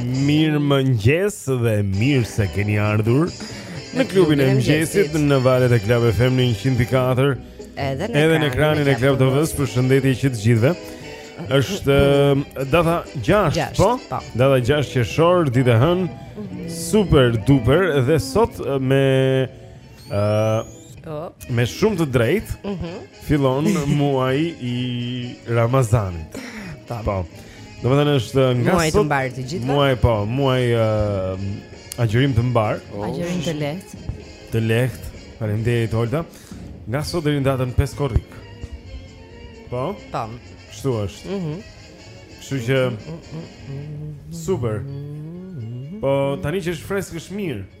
Mirëmëngjes dhe mirë se keni ardhur Në klubin e mëngjesit në valët e Club FM në 104 Edhe në, edhe në ekranin e Club TV-së përshëndetje që të gjithëve është um, data 6, 6 po? po? Data 6 qershor, ditë e hënë Super duper dhe sot uh, me ë me shumë të drejtë. Ëh. Mhm. Fillon muaji i Ramazanit. Po. po. Domethënë është një muaj të mbarë të gjithëve. Muaj po, muaj uh, agjërim të mbarë. Oh. Agjërim të lehtë. Të lehtë. Faleminderit Holta. Nga sot deri në datën 5 korrik. Po? Tam. Kështu është. Mhm. Mm Kështu që super. Po tani që është fresk është mirë.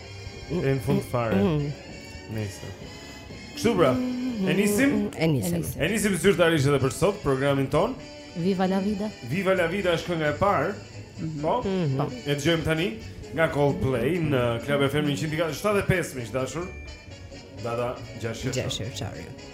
Në fund fare. Mm. Nëse. Kështu pra. Mm. E nisim? E nisim. E nisim zyrtarisht edhe për sot programin tonë. Viva la vida. Viva la vida është kënga e parë. Mhm. Po. Mhm. Po. E dëgjojmë tani nga Coldplay në Club FM 104.75 miq të dashur. Data 6 qershor. 6 qershor.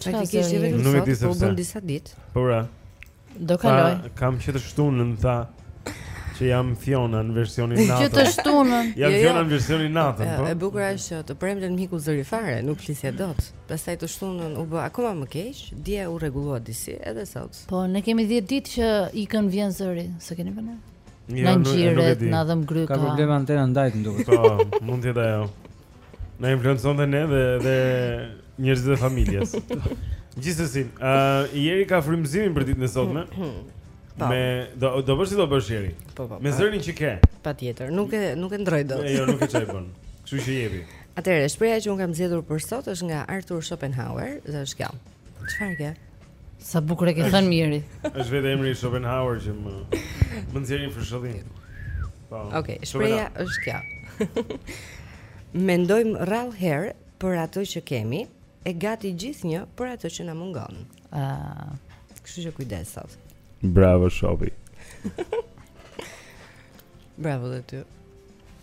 Çfarë ke thënë vetëm sot? Nuk po bën disa ditë. Po pra. Do kalojë. Ka, kam që të shtunën tha që jam Fiona në versionin natën. Që të shtunën. Jam jo, jo. Fiona në versionin natën, po. E bukura është që të premten m'iku zëri fare, nuk flisja dot. Pastaj të shtunën u bë akoma më keq, dje u rregullua disi edhe sot. Po, ne kemi 10 ditë që ikën vjen zëri, s'e keni vënë re? Jo, na ngjirret, na dhemb gryka. Ka probleme antena ndajt ndoshta. Po, mund të jetë ajo. Na influencon dhe ne dhe dhe njerëzit e familjes. Gjithsesi, ë uh, Jeri ka frymëzimin për ditën e sotme. Po. Me do do bësh si do bësh Jeri. Po, po, me zërin që ke. Patjetër, nuk e nuk e ndërroj dot. Jo, nuk ke ça i bën. Kështu që jepi. Atëherë, shprehja që unë kam zgjedhur për sot është nga Arthur Schopenhauer dhe është kjo. Çfarë ke? Sa bukur e ke thënë mirë. Është vetë emri i Schopenhauer që më më nxjerr një fishkëllimë. Po. Okej, okay, shprehja është kjo. Mendojmë rrallë herë për atë që kemi e gati gjithnjë për atë që na mungon. Ëh, uh, kështu që kujdes sot. Bravo Shopi. Bravo dhe ty.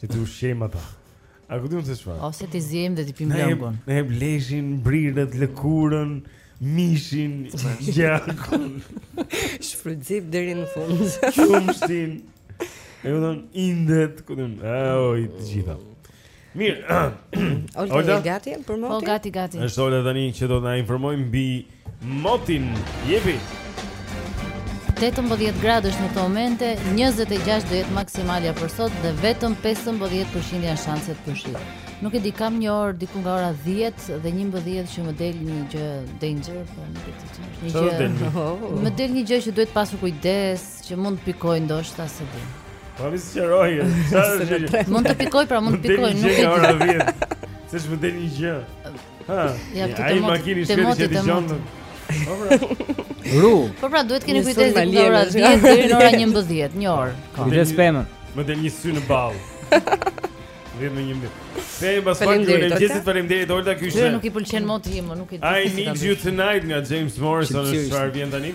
Që të ushqejmë ata. A ku di unë se çfarë? Ose t'i ziejmë dhe t'i pimë lëngun. Ne e blejshin brirët, lëkurën, mishin, gjakun. Shfrytëzim deri në fund. Qumështin. E do indet, ku di unë, oj të gjitha. Mirë. Holta, gati për motin? Po gati, gati. Është Holta tani që do të na informojë mbi Motin, jepi. 18 gradë është në këto momente, 26 do jetë maksimalja për sot dhe vetëm 15% janë shanset për shi. Nuk e di kam një orë diku nga ora 10 dhe 11 që më del një gjë danger, po më duket se është një gjë. Më del një gjë që duhet pasur kujdes, që mund të pikojë ndoshta s'e di. Po ju sqaroj. Mund të pikojë, pra mund të pikojë, nuk e di. Seç më del një gjë. Ha, ja, ai makinë shpejt që të dëgjon. Po pra. Ru. Po pra duhet keni kujdes nga ora 10 deri në ora 11, një orë. Po. Kujdes pemën. Më del një sy në ballë. Vjen në një minutë. Themi pas pak në mëngjesit, faleminderit Olta, ky ishte. Nuk i pëlqen moti im, nuk e di. I need you tonight nga James Morrison, është çfarë vjen tani?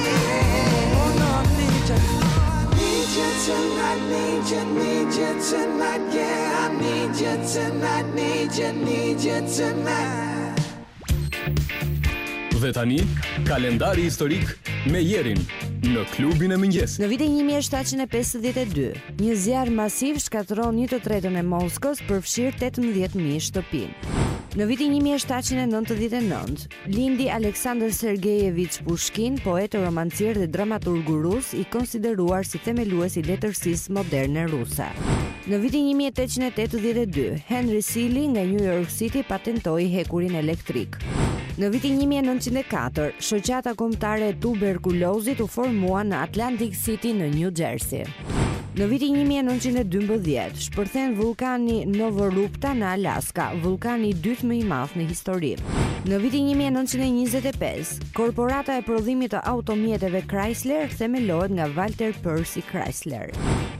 Dhe tani, kalendari historik me Jerin në klubin e mëngjesit. Në vitin 1752, një zjarr masiv shkatërron një të tretën e Moskës përfshirë 18.000 shtëpi. Në vitin 1799, Lindi Aleksandër Sergejeviç Pushkin, poet, romancier dhe dramaturg rus, i konsideruar si themelues i letërsisë moderne ruse. Në vitin 1882, Henry Seeley nga New York City patentoi hekurin elektrik. Në vitin 1904, Shoqata Kombëtare e Tuberkulozit u formua në Atlantic City në New Jersey. Në vitin 1912, shpërthen vullkani Novarupta në Alaska, vullkani i dytë më i madh në histori. Në vitin 1925, korporata e prodhimit të automjeteve Chrysler themelohet nga Walter Percy Chrysler.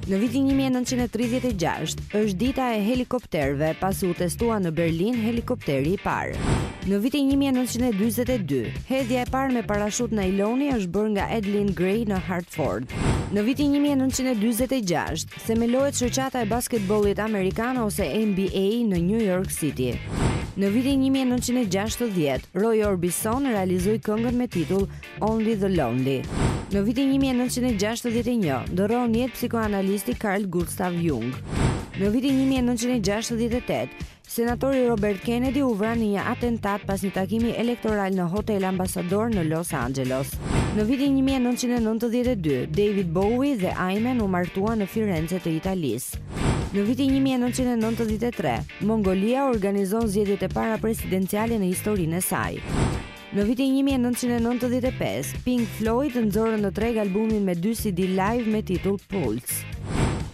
Në vitin 1936 është dita e helikopterëve pasi u testua në Berlin helikopteri i parë. Në vitin 1942 Hedhja e parë me parashutë najloni është bërë nga Adeline Gray në Hartford. Në vitin një mijë e nëntëqind e dyzet e gjashtë, themelohet shoqata e basketbollit amerikan ose NBA në New York City. Në vitin një mijë e nëntëqind e gjashtëdhjetë, Roy Orbison realizoi këngën me titull Only the Lonely. Në vitin një mijë e nëntëqind e gjashtëdhjetë e një, ndërron jetë psikoanalisti Carl Gustav Jung. Në vitin një mijë e nëntëqind e gjashtëdhjetë e tetë, Senatori Robert Kennedy u vra në një atentat pas një takimi elektoral në Hotel Ambassador në Los Angeles. Në vitin 1992, David Bowie dhe Iman u martuan në Firence të Italisë. Në vitin 1993, Mongolia organizon zgjedhjet e para presidenciale në historinë e saj. Në vitin 1995, Pink Floyd nxorën në treg albumin me dy CD live me titull Pulse.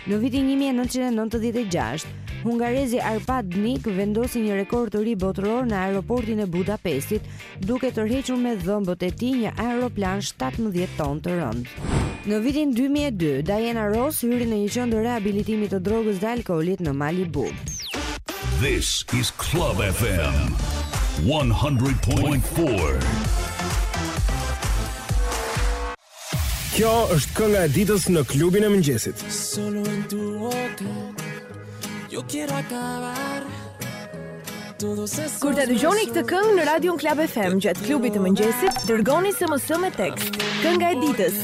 Në vitin 1996, hungarezi Arpad Nik vendosi një rekord të ri botëror në aeroportin e Budapestit, duke tërhequr me dhëmbët e tij një aeroplan 17 ton të rëndë. Në vitin 2002, Diana Ross hyri në një qendër rehabilitimi të drogës dhe alkoolit në Malibu. This is Club FM 100.4. Kjo është kënga e ditës në klubin e mëngjesit. Solo en tu boca yo quiero acabar. Kur ta dëgjoni këtë këngë në radion Club FM gjatë klubit të mëngjesit, dërgoni SMS me tekst. Kënga e ditës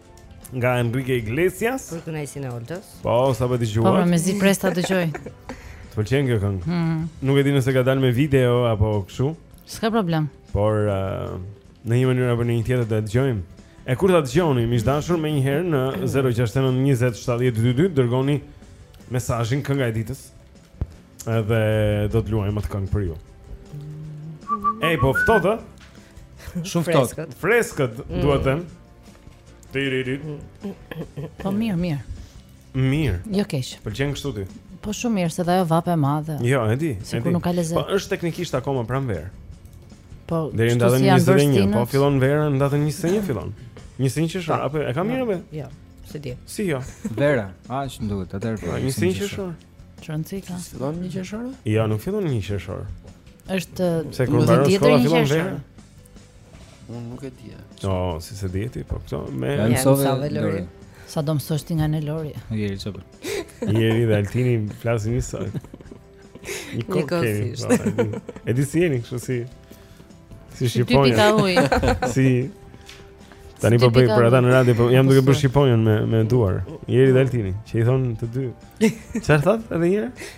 nga Enrique Iglesias. Për kënaqësinë e Oltës. Po, sa po dëgjoj. Po, mezi pres ta dëgjoj. Të pëlqen kjo këngë? Mm. Nuk e di nëse ka dalë me video apo kështu. S'ka problem. Por uh, në një mënyrë apo në një tjetër do e dëgjojmë. E kur ta dëgjoni, miq të dashur, menjëherë në 069 20 70 222 dërgoni mesazhin kënga e ditës. Edhe do të luajmë atë këngë për ju. Ej, po ftohtë? Shumë ftohtë. Freskët, duhet të them. Mm. Tiririt. Po mirë, mirë. Mirë. Jo keq. Pëlqen kështu ti? Po shumë mirë, se dhe ajo vapa e madhe. Jo, e di. Sikur nuk ka lezet. Po është teknikisht akoma pranverë. Po, deri në datën 21, po fillon vera në datën 21 fillon. 21 qershor, apo e ka mirë apo? Jo, s'e di. Si jo? Vera, a është duhet atëherë. 21 qershor. Çonci ka. Fillon 1 qershor? Jo, nuk fillon 1 qershor. Është se kur mbaron shkolla fillon vera. Unë nuk e dija. Jo, oh, si s'e di ti, po këto me ja, mësove Lori. Sa do mësosh ti nga ne Lori? Jeri çop. Jeri dhe Altini flasin njësoj. Një kokë. Po, e di si jeni kështu si si shqiponja. Ti uji. Si Tani po bëj për ata në radio, po jam duke bërë shqiponjën me me duar. Jeri dhe Altini, që i thonë të dy. Çfarë thotë edhe një herë?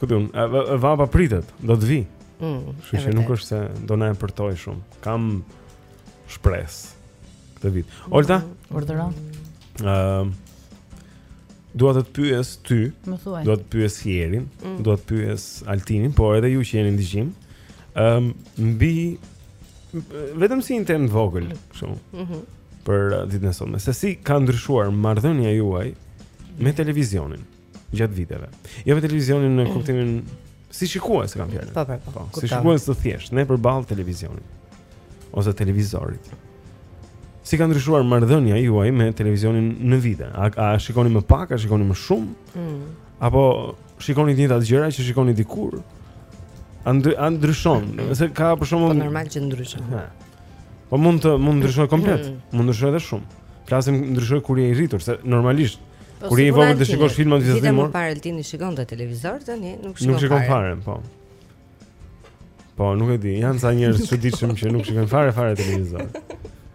Ku di unë, e vapa pritet, do të vijë. Mm, Kështu që nuk është se do na e përtojë shumë. Kam shpresë këtë vit. Olta, mm, urdhëro. Ëm ehm, uh, Dua të të pyes ty, më thuaj. Dua të pyes Jerin, mm. dua të pyes Altinin, po edhe ju që jeni në dëgjim. Ëm ehm, mbi vetëm si një temë të vogël, kështu. Mhm. Mm për uh, ditën e sotme. Se si ka ndryshuar marrëdhënia juaj me televizionin? gjatë viteve. Jo vetëm televizionin në kuptimin si shikues kam fjalën. Po, po, po. Si shikues të thjeshtë, ne përballë televizionit ose televizorit. Si ka ndryshuar marrëdhënia juaj me televizionin në vite? A, a shikoni më pak, a shikoni më shumë? Mm. Apo shikoni të njëjtat gjëra që shikoni dikur? A ndryshon? Nëse ka për shembull Po normal që ndryshon. Po mund të mund ndryshojë komplet, mm. mund ndryshojë edhe shumë. Flasim ndryshon kur je i rritur se normalisht po, kur je i vogël të shikosh filma gjithë ditën. Më parë Altini shikonte televizor tani, nuk shikon. Nuk shikon fare, po. Po, nuk e di. Janë ca njerëz të çuditshëm që nuk shikojnë fare fare televizor.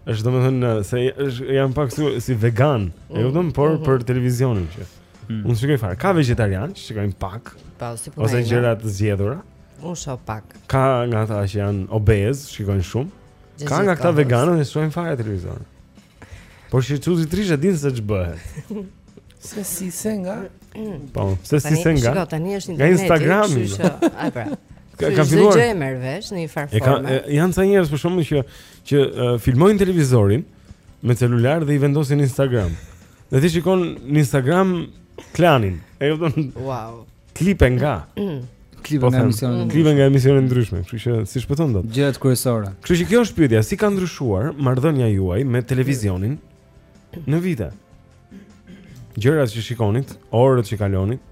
Është domethënë se është janë pak si, si vegan, e kupton, por mm -hmm. për televizionin që. Mm. Nuk shikojnë fare. Ka vegjetarianë, shikojnë pak. Po, si po. Ose gjëra të zgjedhura. Unë shoh pak. Ka nga ata që janë obezë, shikojnë shumë. Ka nga këta veganët që s'shohin fare televizor. Por çuditërisht e dinë se ç'bëhet. Se si, se nga? Po, se si, se nga? Shiko, tani është internet. Nga Instagrami. Ai pra. Ka ka filluar. Çdo gjë e merr vesh në një farë forme. Ka janë ca njerëz për shembull që që uh, filmojnë televizorin me celular dhe i vendosin në Instagram. Dhe ti shikon në Instagram Klanin. E kupton? Wow. Klipe nga klipe po nga emisione. Mm. Klipe nga emisione të ndryshme, kështu që s'i shpëton dot. Gjërat kryesore. Kështu që kjo është pyetja, si ka ndryshuar marrëdhënia juaj me televizionin në vite? Gjërat që shikonit, orët që kalonit,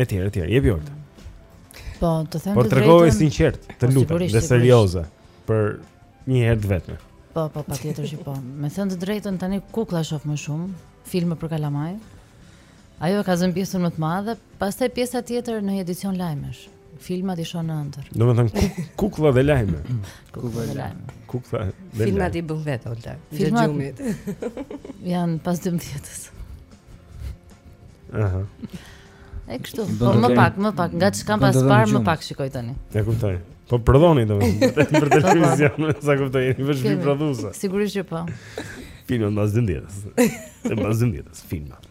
etj, etj. Jepi Olta. Po, të them të drejtën. Por tregoje sinqerisht, të, po, lutem, dhe serioze për një herë të vetme. Po, po, patjetër që po. Me thënë të drejtën tani kukla shoh më shumë, filma për kalamaj. Ajo e ka zënë pjesën më të madhe, pastaj pjesa tjetër ndonjë edicion lajmesh. Filmat i shoh në ëndërr. Domethënë kuk, kukulla dhe lajme. kukulla dhe lajme. Kukulla dhe lajme. Filmat i bën vetë Olta. Filmat janë pas 12-s. Aha. E kështu, po më pak, më pak, nga ç'kam pas parë, më pak shikoj tani. E kuptoj. Po prodhoni do të thotë për po, po. televizion, sa kuptoj, jeni vetë një prodhuese. Sigurisht që po. Filmat mbas 12-s. Mbas 12-s filmat.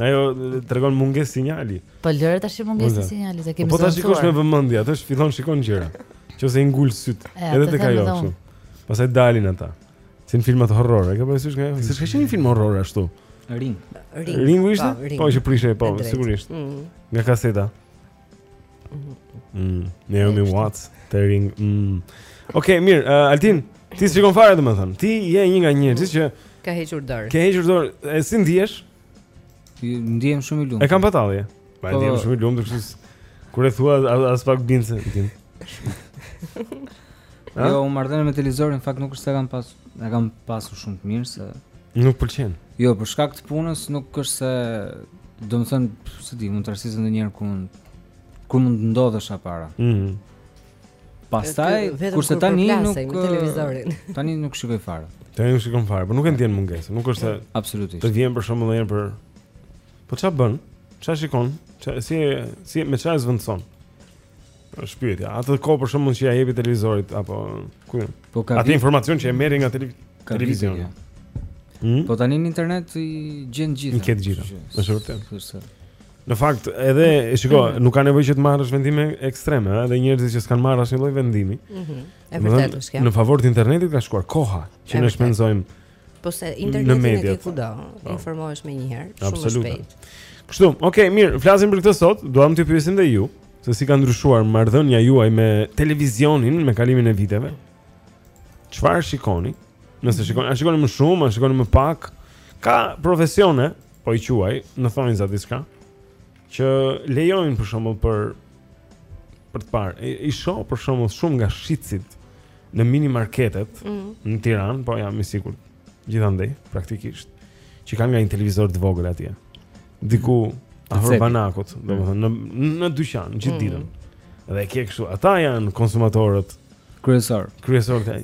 Ajo tregon mungesë sinjali. Po lëre atë mungesë sinjali, se kemi zonë. Po ta shikosh me vëmendje, aty fillon shikon gjëra. Qoftë se i ngul sytë, edhe tek ajo kështu. Pastaj dalin ata. Si në filmat horror, e ke parasysh nga? Si ka qenë një film horror ashtu? Ring. Ring. Ring ishte? Po, po që prishej po, sigurisht. Mm. Nga kaseta. Mm, Naomi Watts, The Ring. Mm. Okej, okay, mirë, uh, Altin, ti s'shikon fare domethënë? Ti je një nga njerëzit që ka hequr dorë. Ke hequr dorë, e si ndihesh? Ndihem shumë i lumtur. E kam pa tallje. Po, po ndihem shumë i lumtur, kështu kur e thua aspak bindëse s'ishte. Jo, unë marrëdhënie me televizorin, në fakt nuk është se kam pas E kam pasur shumë të mirë se nuk pëlqen. Jo, për shkak të punës nuk është se do të them se ti mund të rrish ndonjëherë ku mund ku mund të ndodhesha para. Mhm. Mm Pastaj kurse tani nuk në televizorin. Tani nuk shikoj fare. Tani nuk shikon fare, por nuk e ndjen mungesën. Nuk është se absolutisht. Të vjen për shembull ndonjëherë për Po ç'a bën? Ç'a shikon? Ç'a si si me ç'a zëvendëson? Është pyetja. Atë kohë për shembull që ia jepje televizorit apo ku? Po ka atë informacion që e merrje nga televi televizioni. Ja. Hmm? Po tani në internet i gjen gjithë. Nuk e di gjithë. Është vërtet. Në fakt, edhe e shikoj, nuk ka nevojë që të marrësh vendime ekstreme, edhe njerëzit që s'kan marrë asnjë lloj vendimi. Mhm. Mm e vërtetë është kjo. Në favor të internetit ka shkuar koha që ne shpenzojmë Po se internetin e ke kudo, po. informohesh me njëherë, shumë shpejt. Kështu, ok, mirë, flasim për këtë sot, duam të pyesim dhe ju, se si ka ndryshuar marrëdhënia juaj me televizionin, me kalimin e viteve, çfarë shikoni, nëse shikoni, a shikoni më shumë, a shikoni më pak, ka profesione, po i quaj, në thonjëza diçka, që lejojnë për shembull për, për të parë, i, i shoh për shembull, shumë nga shitësit, në minimarketet mm -hmm. në Tiranë, po jam i sigurt gjithandej praktikisht që kanë nga një televizor të vogël atje. Diku afër banakut, mm. domethënë në në dyqan gjithë mm. ditën. Dhe ke kështu, ata janë konsumatorët kryesorë. Kryesorë këta.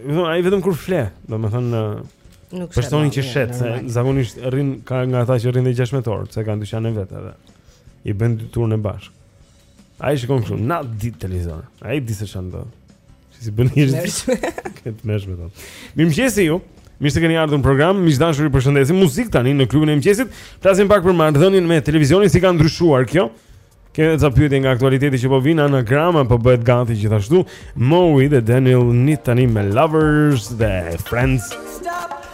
Vetëm ai vetëm kur fle, domethënë nuk personi që shet, se zakonisht rrinë ka nga ata që rrinë 16 orë, se kanë dyqanin vetë edhe. I bën dy turne bashkë. Ai shikon kështu, natë ditë televizor. Ai di se ça ndodh. Si si bën njerëz. Këtë mësh me thonë. Mirëmëngjes juve. Mirë se keni ardhur në program. Miq të dashur, ju përshëndesim. Muzikë tani në klubin e mëngjesit. Flasim pak për marrëdhënien me televizionin si ka ndryshuar kjo. Kemi ca pyetje nga aktualiteti që po vijnë anagrama, po bëhet gati gjithashtu. Moe dhe Daniel Nitt tani me Lovers dhe Friends. Stop.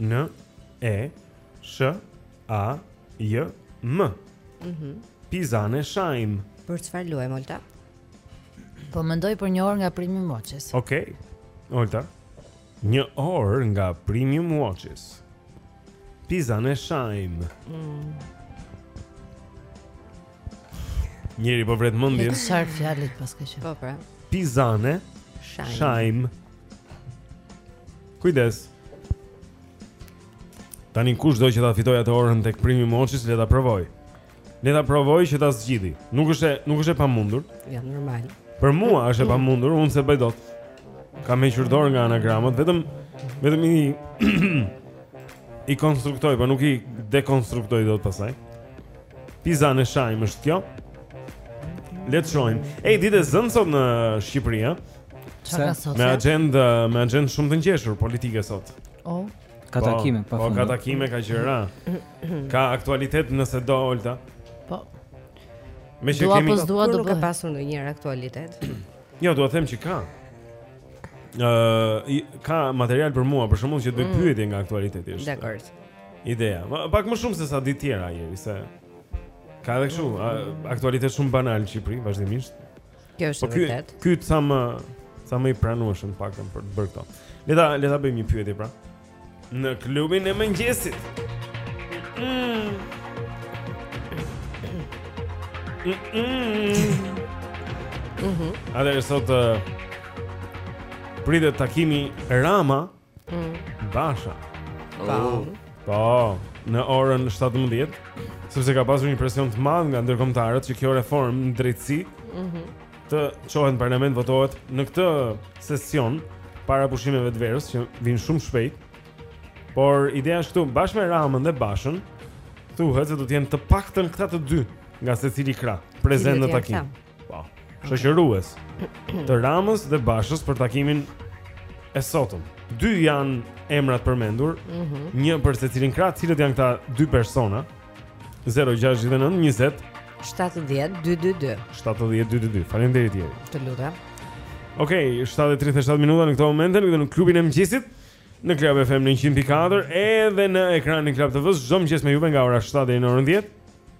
N E Sh A J M. Mhm. Pizane Shaim. Për çfarë luajmë Olta? Po mendoj për një orë nga Premium Watches. Okej. Okay. Olta. Një orë nga Premium Watches. Pizan e Shaim. Mm. Njeri po vret mendjen. Çfarë fjale paska qenë? Po pra. Pizane Shaim. Shaim. Kujdes. Tani kush do që ta fitojë atë orën tek Premium Watches le ta provojë. Le ta provojë që ta zgjidhë. Nuk është nuk është e pamundur. Ja jo, normal. Për mua është e pamundur, unë s'e bëj dot. Kam hequr dorë nga anagramat, vetëm vetëm i i konstruktoj, por nuk i dekonstruktoj dot pastaj. Pizane shajm është kjo. Le të shohim. Ej, ditë e zënë sot në Shqipëri, a? Çfarë ka sot? Me agjendë, me agjendë shumë të ngjeshur politike sot. Oh. Ka po, takime, pa fund. Po ka takime, ka gjëra. Ka aktualitet nëse do Olta. Po. Me që kemi Dua dua do ka pasur ndonjë aktualitet. Jo, dua të them që ka. Ë, uh, ka material për mua, për shembull që do të mm. pyetje nga aktualiteti është. Dakor. Ideja, pak më shumë se sa ditët e tjera Jeri, se ka edhe kështu aktualitet shumë banal në Shqipëri vazhdimisht. Kjo është po e vërtetë. Ky ky sa më sa më i pranueshëm të paktën për të bërë këto. Le ta le ta bëjmë një pyetje pra. Në klubin e mëngjesit. Mm. Mm. Mm. Mhm. Atëherë sot uh, pritet takimi Rama Basha. Oh. Po, në orën 17, sepse ka pasur një presion të madh nga ndërkombëtarët që kjo reformë në drejtësi mhm. të çohet në parlament votohet në këtë sesion para pushimeve të verës që vijnë shumë shpejt. Por ideja është këtu, bashkë me Ramën dhe Bashën, thuhet se do të jenë të paktën këta të dy nga secili krah prezent në takim. Po. Shoqërues të Ramës dhe Bashës për takimin e sotëm. Dy janë emrat përmendur, mm -hmm. një për secilin krah, cilët janë këta dy persona? 069 20 70 222. 70 222. Faleminderit Jeri. Të lutem. Okej, okay, 7:37 minuta në këto momente në në klubin e mëngjesit në Club FM në 100.4 edhe në ekranin Club TV-së çdo mëngjes me juve nga ora 7 deri në orën 10.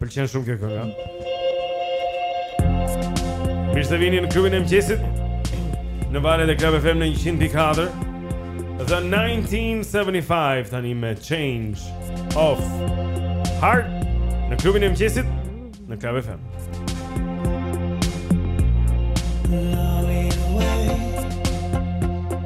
Pëlqen shumë kjo kënga. Mirë se vini në klubin e mëngjesit. Në valët e Club FM në 100.4. The 1975 tani me Change of Heart në klubin e mëngjesit në Club FM. Love.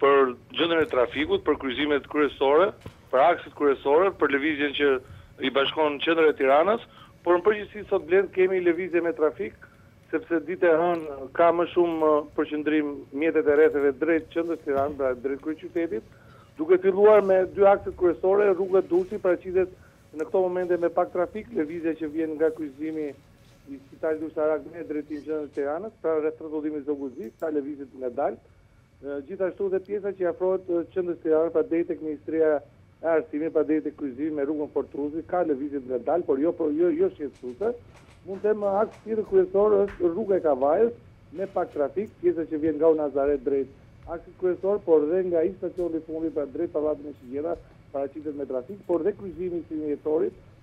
për gjendjen e trafikut, për kryqëzimet kryesore, për akset kryesore, për lëvizjen që i bashkon qendrën e Tiranës, por në përgjithësi sot Blend kemi lëvizje me trafik, sepse ditë e hënë ka më shumë përqëndrim mjetet e rretheve drejt qendrës Tiranë, pra drejt kryeqytetit, duke filluar me dy akset kryesore, rruga e Durrësit paraqitet në këto momente me pak trafik, lëvizja që vjen nga kryqëzimi i Spitalit Ushtarak në drejtim të qendrës Tiranës, pra rrethrrotullimit Zogu i Zi, ka lëvizje të ngadaltë, Gjithashtu dhe pjesa që i afrohet Qendrës Tiranës pra deri tek Ministria e Arsimit, pra deri tek kryqëzimi me rrugën Fortuzi, ka lëvizje të ngadaltë, por jo jo jo shqetësuese. Mund të them aksi tjetër kryesor është rruga e Kavajës me pak trafik, pjesa që vjen nga Unaza e Re drejt aksit kryesor, por dhe nga ish stacioni i fundit pra drejt Pallatit me Shigjeta paraqitet me trafik, por dhe kryqëzimi i 21 Dhjetorit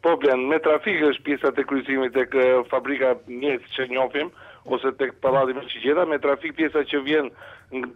Po Blend, me trafik është pjesa e kryqëzimit tek fabrika miellit që njohim, ose tek pallati me shigjeta, me trafik pjesa që vjen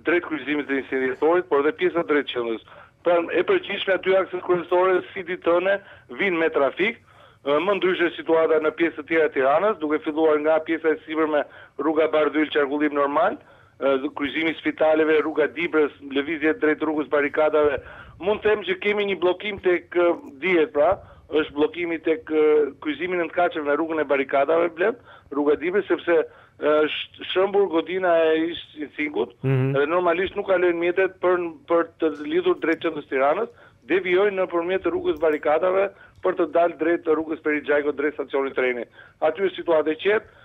drejt kryqëzimit të njëzet e një dhjetorit, por edhe pjesa drejt qendrës. Pra e përgjithshme aty akset kryesore si ditë e hënë vijnë me trafik, më ndryshe është situata në pjesë të tjera të Tiranës, duke filluar nga pjesa e sipërme rruga Bardhyl qarkullim normal, kryqëzimi i spitaleve, rruga Dibrës, lëvizje drejt rrugës Barrikadave. Mund të themi që kemi një bllokim tek dihet pra, është bllokimi tek kryqëzimi i nëntëkatësheve me rrugën e Barrikadave, Blend, rruga Dibrës, sepse është shëmbur godina e ish-Cincingut dhe normalisht nuk kalojnë mjetet për për të lidhur drejt qendrës së Tiranës, devijojnë nëpërmjet rrugës Barrikadave për të dalë drejt rrugës Ferit Xhajko drejt stacionit trenit. Aty është situatë e qetë,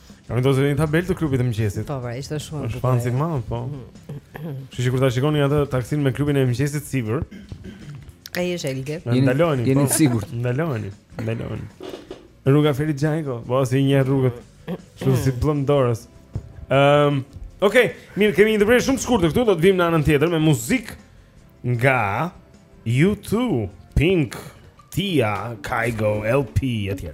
Kam vendosur një tabel të klubit të mëngjesit. Po, pra, ishte shumë bukur. Shpansi i madh, po. Kështu që kur ta shikoni atë taksin me klubin e mëngjesit sipër, ai është Eldi. Ndaloni. Jeni të sigurt? Ndaloni. Ndaloni. Rruga Ferit Xhajko, po si një rrugë. Shumë si bllon dorës. Ehm, um, okay, mirë, kemi një ndërprerje shumë të shkurtër këtu, do të vim në anën tjetër me muzikë. Nga YouTube, Pink, Tia, Kaigo, LP etj.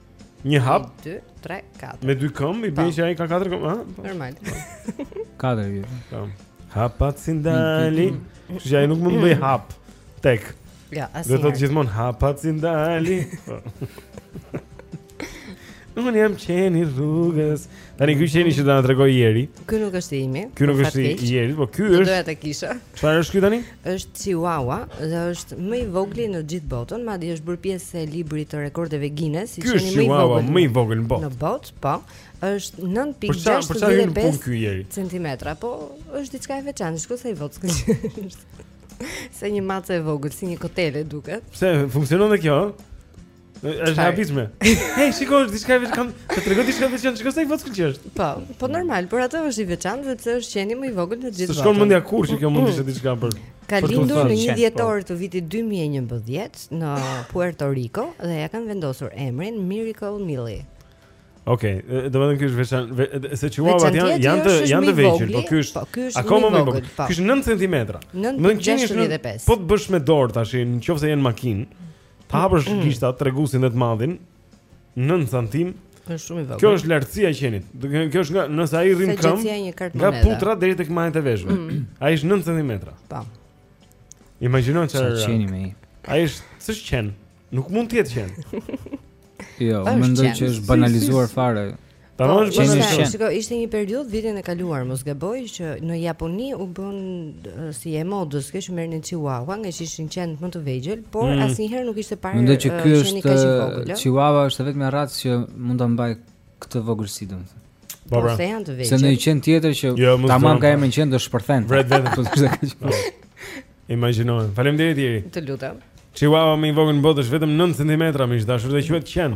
Një hap. 2 3 4. Me dy këmbë i bën po. që ai ka katër këmbë, ha? Po. Normal. Katër i bën. Po. Hapat si ndali. Kështu që ai nuk mund të bëj hap tek. Ja, asnjë. Do të thotë gjithmonë hapat si ndali. Unë jam qeni i rrugës Tani ky qeni që do na tregoj ieri. Ky nuk është i imi. Ky nuk është i ieri, po ky është. Doja ta kisha. Çfarë është ky tani? Është Chihuahua dhe është më i vogli në gjithë botën, madje është bërë pjesë e librit të rekordeve Guinness, si qeni më i vogël. Më i vogël në botë. Në botë, po. Është 9.65 cm, po është diçka e veçantë, shiko sa i vogël ky. Si një mace e vogël, si një kotele duket. Pse funksionon dhe kjo? Është e habitshme. Hey, shiko diçka vetëm kam, të tregoj diçka vetëm që shiko sa i vogël që është. Po, po normal, prandaj është i veçantë sepse është qeni më i vogël në gjithë botën. S'të shkon mendja kurrë që kjo mund të ishte diçka për. Ka lindur në 1 dhjetor të vitit 2011 në Puerto Rico dhe ia kanë vendosur emrin Miracle Millie. Okej, okay, do të thotë ky është i veçantë, se çiuauat janë janë të janë të vegjël, po ky është po, akoma më vogël. Po. Ky është 9 cm. Nëntë pikë 65. Po ta bësh me dorë tash, nëse janë makinë. Të hapësh mm. gishtat, treguesin dhe të madhin 9 cm. Është shumë i vogël. Kjo është lartësia e qenit. Do të kjo është nga nëse ai rri në këmbë. Nga putra deri tek majat e veshëve. Mm. Ai është 9 cm. Po. Imagjino çfarë është qen më ai. Ai është s'është qen. Nuk mund të jetë qen. Jo, mendoj që është banalizuar fare. Po, po është bërë ashtu. Shiko, ishte një periudhë vitin e kaluar, mos gaboj, që në Japoni u bë si e modës, kjo që merrnin chihuahua, ngaqë ishin qentë më të vegjël, por mm. asnjëherë nuk ishte parë Mendoj që ky është chihuahua është vetëm një racë që mund ta mbajë këtë vogëlsi, domethënë. Po, po pra. se janë të vegjël. Se në një qen tjetër që jo, tamam ka emrin qen do shpërthente. Vret vetëm po të kaq. Po. Imagjino. Faleminderit Jeri. Të lutem. Chihuahua më i vogël në botë është vetëm 9 cm, miq të dashur dhe quhet qen.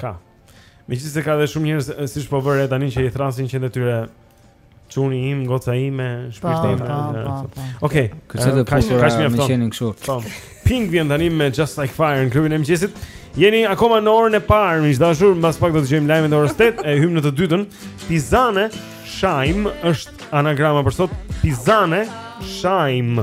Ka. Megjithëse ka dhe shumë njerëz siç po vë re tani që i thrasin qentë e tyre çuni im, goca ime, shpirti im. Po, po, Okej, kështu do të thotë kaq më mjafton. Po. Pink vjen tani me Just Like Fire në klubin e mëngjesit. Jeni akoma në orën e parë, miq të dashur, mbas pak do të dëgjojmë lajmet e orës 8 e hyjmë në të dytën. Pizane Shaim është anagrama për sot. Pizane Shaim.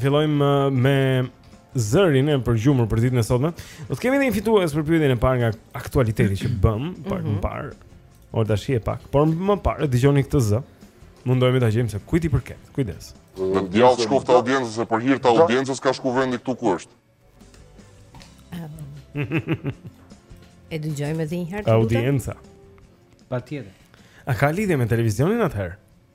fillojmë uh, me zërin e përgjumur për ditën e sotme. Do të kemi edhe një fitues për pyetjen e parë nga aktualiteti që bëmë pak më mhm. parë. Or tash e pak, por më parë dëgjoni këtë zë. Mundohemi ta gjejmë se kujt i përket. Kujdes. Në djallë shkoftë audienca se për hirë të audiencës ka shku vendi këtu ku është. E dëgjojmë dhe një herë të lutem? Audienca. Patjetër. A ka lidhje me televizionin atëherë?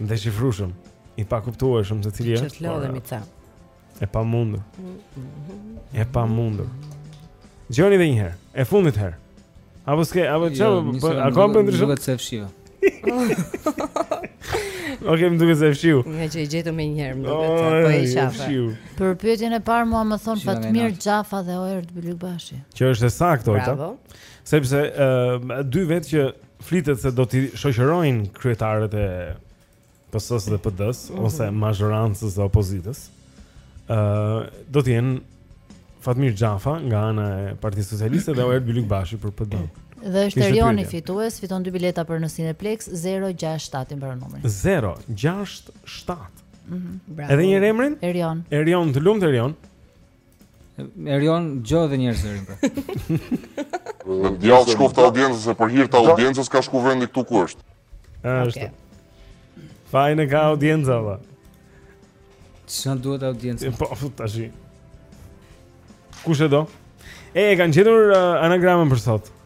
I deshifrueshëm, i pakuptueshëm se cili është. Çfarë lodhemi ca. E pamundur. E pamundur. Dëgjoni dhe një herë, e fundit herë. Apo s'ke, apo jo, çfarë, po, a ka bërë ndryshim? Duket se e fshiu. Okej, më duket se e fshiu. Ngaqë e gjetëm menjëherë, më duket se po e shafa. Për pyetjen e parë mua më thonë Fatmir Xhafa dhe Oerd Bylykbashi. Që është e saktë, Ojta. Sepse ë dy vetë që flitet se do t'i shoqërojnë kryetarët e PS-së dhe PD-së mm -hmm. ose mazhorancës dhe opozitës. ë uh, do të jenë Fatmir Xhafa nga ana e Partisë Socialiste dhe Oerd Bylykbashi për PD-në. Dhe është Erioni fitues, fiton dy bileta për në Cineplexx 067 i mbaron numri. 067. Mhm. Mm bravo. Edhe një emrin? Erion. Erion, të lumtë Erion. Erion dëgjo dhe një herë zërin pra. Në djallë shkoftë audienca se për hirë të audiencës ka shku vendi këtu ku është. Ashtë. Fajin e ka audienca ava. Ç'na duhet audienca? Po, fut të ashtë. Kush e do? E kanë gjetur uh, anagramën për sot.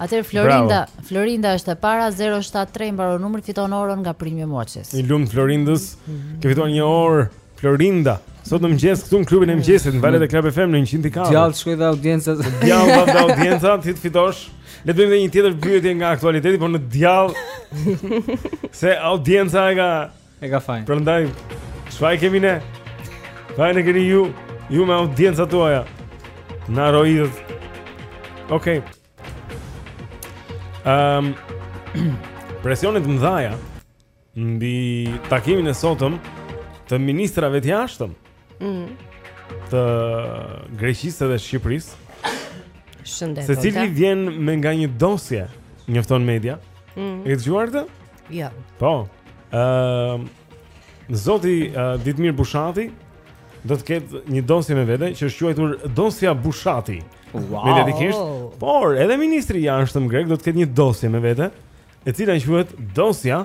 Atëherë Florinda, Bravo. Florinda është e para 073 mbaron numri fiton orën nga Primi Watches. I lumtë Florindës. Mm -hmm. Ke fituar një orë Florinda. Sot në mëngjes këtu në klubin e mëngjesit në valët e Club FM në 104. Djall shkoi dhe audienca. Djall vaftë dhe audienca, ti të fitosh. Le të bëjmë dhe një tjetër pyetje nga aktualiteti, por në djall. Se audienca e ka E ka fajin. Prandaj ç'faj kemi ne? Fajin e keni ju, ju me audiencat tuaja. Na roidh. Okej. Okay. Ehm um, presione të mëdha mbi takimin e sotëm të ministrave të jashtëm. Mhm. Të Greqisë dhe Shqipërisë. Shëndet. Secili vjen me nga një dosje, njofton media. Mhm. E ke dëgjuar këtë? Jo. Ja. Po. Ëm uh, Zoti uh, Ditmir Bushati do të ketë një dosje me vete që është quajtur dosja Bushati. Wow. Me dedikisht, por edhe ministri i jashtëm grek do të ketë një dosje me vete, e cila quhet dosja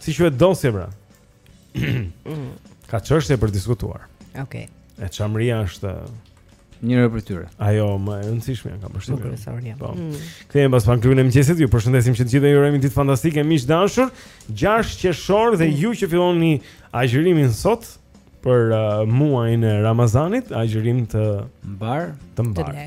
Si quhet dosja pra? Ka çështje për t'u diskutuar. Okej. Okay. E çamria është njëra prej tyre. Ajo më e rëndësishmja kam përshtypjen. Po. Mm. Kthehemi pas pak në klubin e mëngjesit. Ju përshëndesim që të gjithëve ju urojmë ditë fantastike, miq të dashur. 6 qershor dhe ju që filloni agjërimin sot për uh, muajin e Ramazanit, agjërim të mbarë, të mbarë.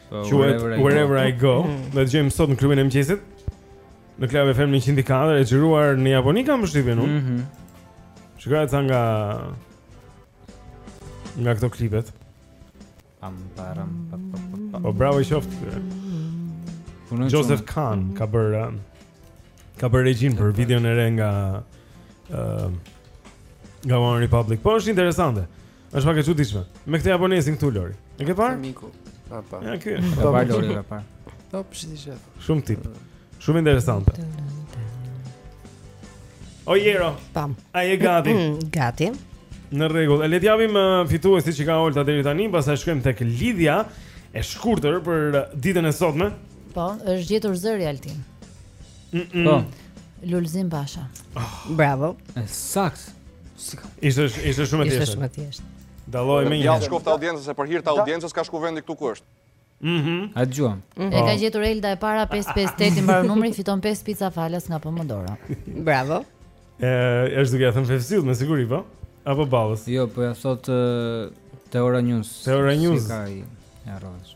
Po, Quhet Wherever I Go. Do të dëgjojmë sot në klubin e mëngjesit. Në Club FM 104 e xhiruar në Japoni kam përshtypjen unë. Mhm. Mm Shikoj ca nga nga këto klipet. Pam param pa pa pa. pa. Po bravo i qoftë. Punojnë Joseph Kahn ka bërë uh, ka bërë regjinë për videon e re nga ë uh, nga One Republic. Po është interesante. Është pak e çuditshme. Me këtë japonesin këtu Lori. E ke parë? Miku. Ah, po. Ja ky. Po pa Lori e ka parë. Po pse ti je? Shumë tip. Shumë interesante. O Jero. Pam. A je gati? Mm, gati. Në rregull. Le të japim uh, fituesit që ka Olta deri tani, pastaj shkojmë tek Lidhja e shkurtër për ditën e sotme. Po, është gjetur zëri Altin. Po. Lulzim Basha. Oh. Bravo. Saktë. Ishte ishte shumë e thjeshtë. Ishte shumë e thjeshtë. Dallohej menjëherë. Ja shkoftë audiencës e për hir të audiencës ka shku vendi këtu ku është. Mhm. Mm A dëgjuam. Mm -hmm. E ka gjetur Elda e para 558 i mbaron numri fiton 5 pica falas nga Pomodoro. Bravo. Ë, është duke ia thënë Fevziut me siguri po? Apo Ballës? Jo, po ia thotë te Ora News. Te Ora News. Si ka i harroj.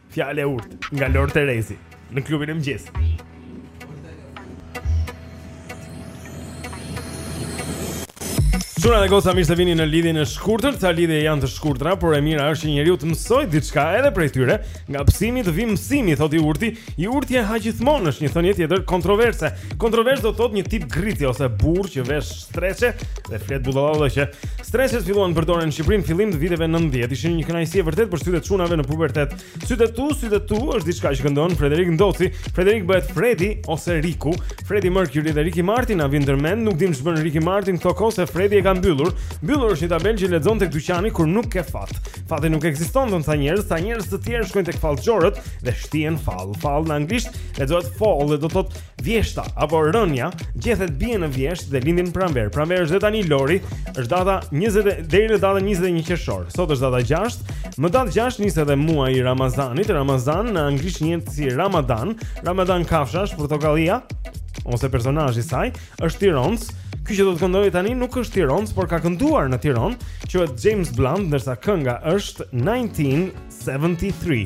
Fjalë e urtë nga Lord Terezi në klubin e mëngjesit. Çuna dhe goca mirë se vini në lidhjen e shkurtër, ca lidhje janë të shkurtra, por e mira është që njeriu të mësoj diçka edhe prej tyre, nga pësimi të vjen mësimi, thotë i urti, i urti e ha gjithmonë është një thënie tjetër kontroverse. Kontrovers do të thotë një tip griti ose burrë që vesh streçe dhe flet budallallëqe streçet filluan të përdoren në Shqipëri në fillim të viteve 90. Ishin një kënaqësi e vërtetë për sytë e çunave në pubertet. Sytë e tu, sytë e tu është diçka që këndon Frederik Ndoci. Frederik bëhet Fredi ose Riku. Fredi Mercury dhe Ricky Martin na vjen ndërmend, nuk dim ç'bën Ricky Martin këto kohë se Fredi e ka mbyllur. Mbyllur është një tabelë që lexon tek dyqani kur nuk ke fat. Fati nuk ekziston thonë ca njerëz, ca njerëz të tjerë shkojnë tek fallxhorët dhe shtien fall. Fall në anglisht lexohet fall dhe do thotë Vjeshta apo rënia gjethet bien në vjeshtë dhe lindin në pranverë. Pranverë është dhe tani Lori, është deri deri në datën 21 qershor. Sot është data 6. Më datë 6 nis edhe muaji i Ramazanit. Ramazan në anglisht njihet si Ramadan. Ramadan kafshash, Portokallia ose personazhi i saj, është Tironc. Ky që do të këndojë tani nuk është Tironc, por ka kënduar në Tiron, quhet James Blunt, ndërsa kënga është 1973.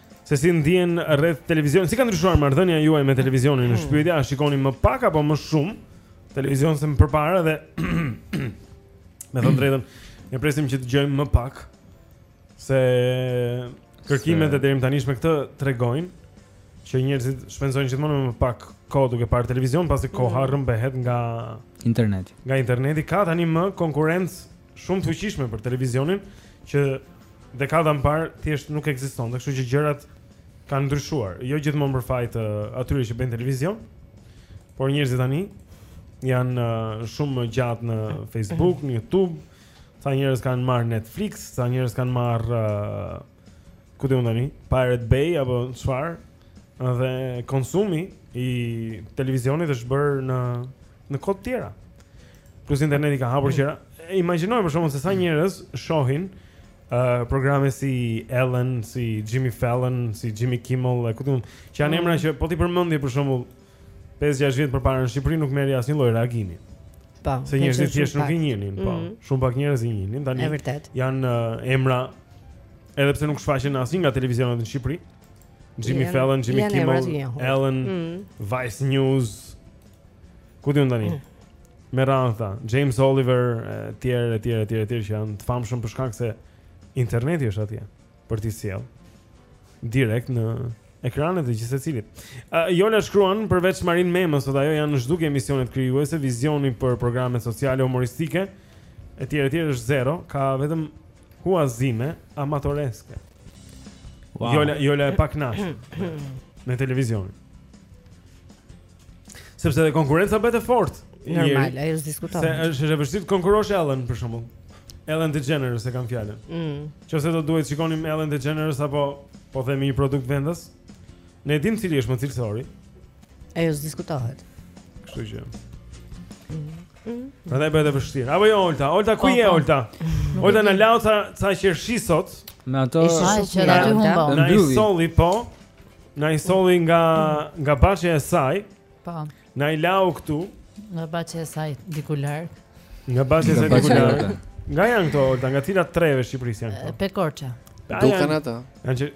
se si ndihen rreth televizionit. Si ka ndryshuar marrëdhënia juaj me televizionin në hmm. është pyetja? A shikoni më pak apo më shumë televizion se më përpara dhe me thënë të drejtën, ne presim që të dëgjojmë më pak se kërkimet e deri më tani me këtë tregojnë që njerëzit shpenzojnë gjithmonë më pak kohë duke parë televizion pasi koha hmm. rrëmbehet nga interneti. Nga interneti ka tani më konkurrencë shumë të fuqishme për televizionin që dekada më parë thjesht nuk ekzistonte, kështu që gjërat kanë ndryshuar. Jo gjithmonë për faj të atyre që bëjnë televizion, por njerëzit tani janë uh, shumë më gjatë në Facebook, në YouTube, ca njerëz kanë marrë Netflix, ca njerëz kanë marrë uh, ku di unë tani, Pirate Bay apo çfarë, dhe konsumi i televizionit është bërë në në kohë të tjera. Plus interneti ka hapur gjëra. Imagjinoni për shembull se sa njerëz shohin uh, programe si Ellen, si Jimmy Fallon, si Jimmy Kimmel, ku di unë, që janë mm. emra që po t'i përmendje për shembull 5-6 vjet përpara në Shqipëri nuk merrje asnjë lloj reagimi. Po. Se njerëzit thjesht nuk i njihnin, po. Mm. Shumë pak njerëz i njihnin tani. Është vërtet. Janë uh, emra edhe pse nuk shfaqen në asnjë nga televizionet në Shqipëri. Jimmy janë, Fallon, Jimmy Kimmel, Ellen, mm. Vice News. Ku di unë tani? Mm. Me ranta, James Oliver, etj, etj, etj, etj që janë të famshëm për shkak se interneti është atje. për t'i sjell direkt në ekranet e gjithsecilit. Uh, Jola shkruan përveç Marin Memës, sot thuajse janë zhdukur emisionet krijuese, vizioni për programe sociale humoristike etj etj është zero, ka vetëm huazime amatoreske. Wow. Jola Jola e paskan me televizionin. Sepse dhe konkurenca bëhet e fortë. Normal, ajo s'diskutohet. Se është është e vështirë të konkurrosh Ellen për shembull. Ellen DeGeneres e kam fjalën. Mm. Nëse do duhet shikonim Ellen DeGeneres apo po themi një produkt vendas, ne dim cili është më cilësori. Ajo s'diskutohet. Kështu që. Pra dhe bëhet e vështirë. Apo jo Olta, Olta ku po, je po. Olta? Olta na lau ca ca qershi sot. Me ato ishte shumë që aty humbo. Na i solli po. Na i solli nga nga baçja e saj. Po. Na i lau këtu. Nga baçja e saj diku larg. Nga baçja e saj diku larg. Nga janë këto, Olta, nga cilat treva Shqipërisë janë këto? Pe Korça. Duken ato. Janë që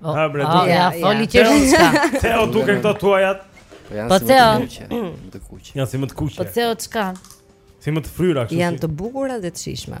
oh, Ha bre, do. Ja, foli që çka. Theo duken këto tuajat. Po, po Theo. Të kuqe. Janë si më të kuqe. Po Theo çka? Si më të fryra kështu. Janë të bukura dhe të shijshme.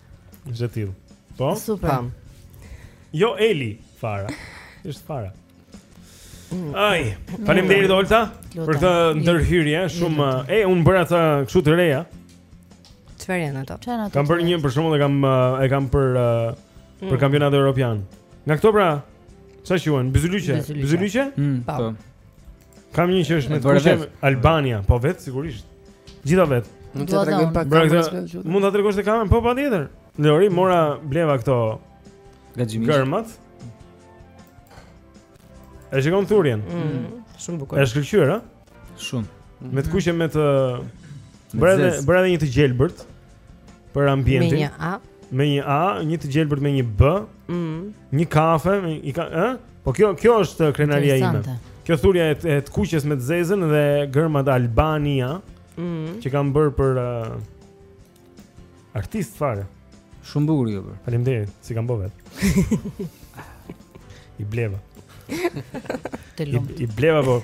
Është e tillë. Po. Super. Ham. Jo Eli Fara. Është fara. Ai, faleminderit Olta për këtë ndërhyrje, shumë e un bëra ato kështu të reja. Çfarë janë ato? Çfarë janë ato? Kam bërë një për shembull e kam e kam për mm. për kampionatin evropian. Nga këto pra, çfarë quhen? Byzylyqe. Byzylyqe? Mm, po. po. Kam një që është me të kuqe Albania, po vet sigurisht. Gjitha vet. Mund ta tregojmë pak kamerës. Mund ta tregosh te kamera, po patjetër. Lori mora bleva këto gaxhimin. Gërmat. E shikon thurjen. Mm. Shumë bukur. E shkëlqyer, a? Shumë. Me të kuqe me të Bëra dhe, bëra dhe një të gjelbërt për ambientin. Me një A. Me një A, një të gjelbërt me një B. Mm. Një kafe, i ka, ë? Po kjo kjo është krenaria ime. Kjo thurja e, e të kuqes me të zezën dhe gërmat Albania. Mm. Që kam bër për uh, artist fare. Shumë bukur u bë. Faleminderit, s'i kam bë vet. I bleva. Të lumtë. I, i bleva po.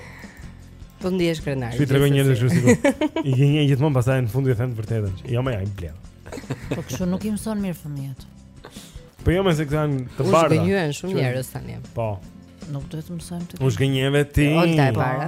Po ndihesh krenar. Ti tregon një gjë sikur. I gënjen gjithmonë pastaj në fund i them të vërtetën. Jo mo i bleva. Po kështu nuk i mëson mirë fëmijët. Po jo mo se këto janë të bardha. U zgënjyen shumë njerëz tani. Po. Nuk duhet të mësojmë të. U zgënjeve ti. Olta e para.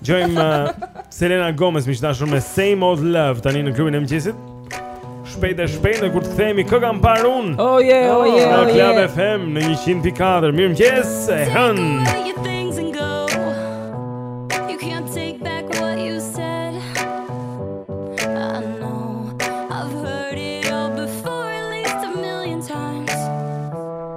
Dëgjojmë uh, Selena Gomez miq të dashur me Same Old Love Tani në klubin e mëngjesit Shpejt e shpejt dhe kur të kthehemi kë kam par unë Oh yeah, oh yeah, oh yeah Në Club FM në 100.4 Mirëmëngjes e hënë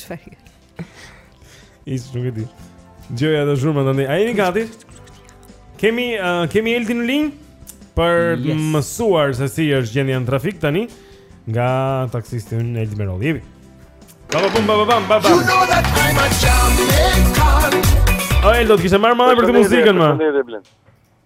Çfarë? S'e nuk e di. Gjoja do shumë tani. A jeni gati? Kemi uh, kemi Eldin në linjë për të yes. mësuar se si është gjendja në trafik tani nga taksisti ynë Eldi Merolli. Jepi. Baba bum baba bam baba. You know that I'm a Jamaican. Ai do të kishte marrë malli për këtë muzikën më.